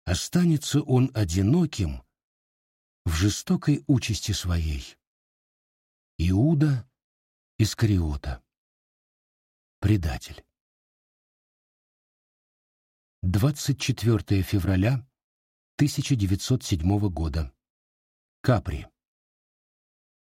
Speaker 1: останется он одиноким в жестокой участи своей. Иуда Искариота. Предатель. 24 февраля 1907 года. Капри.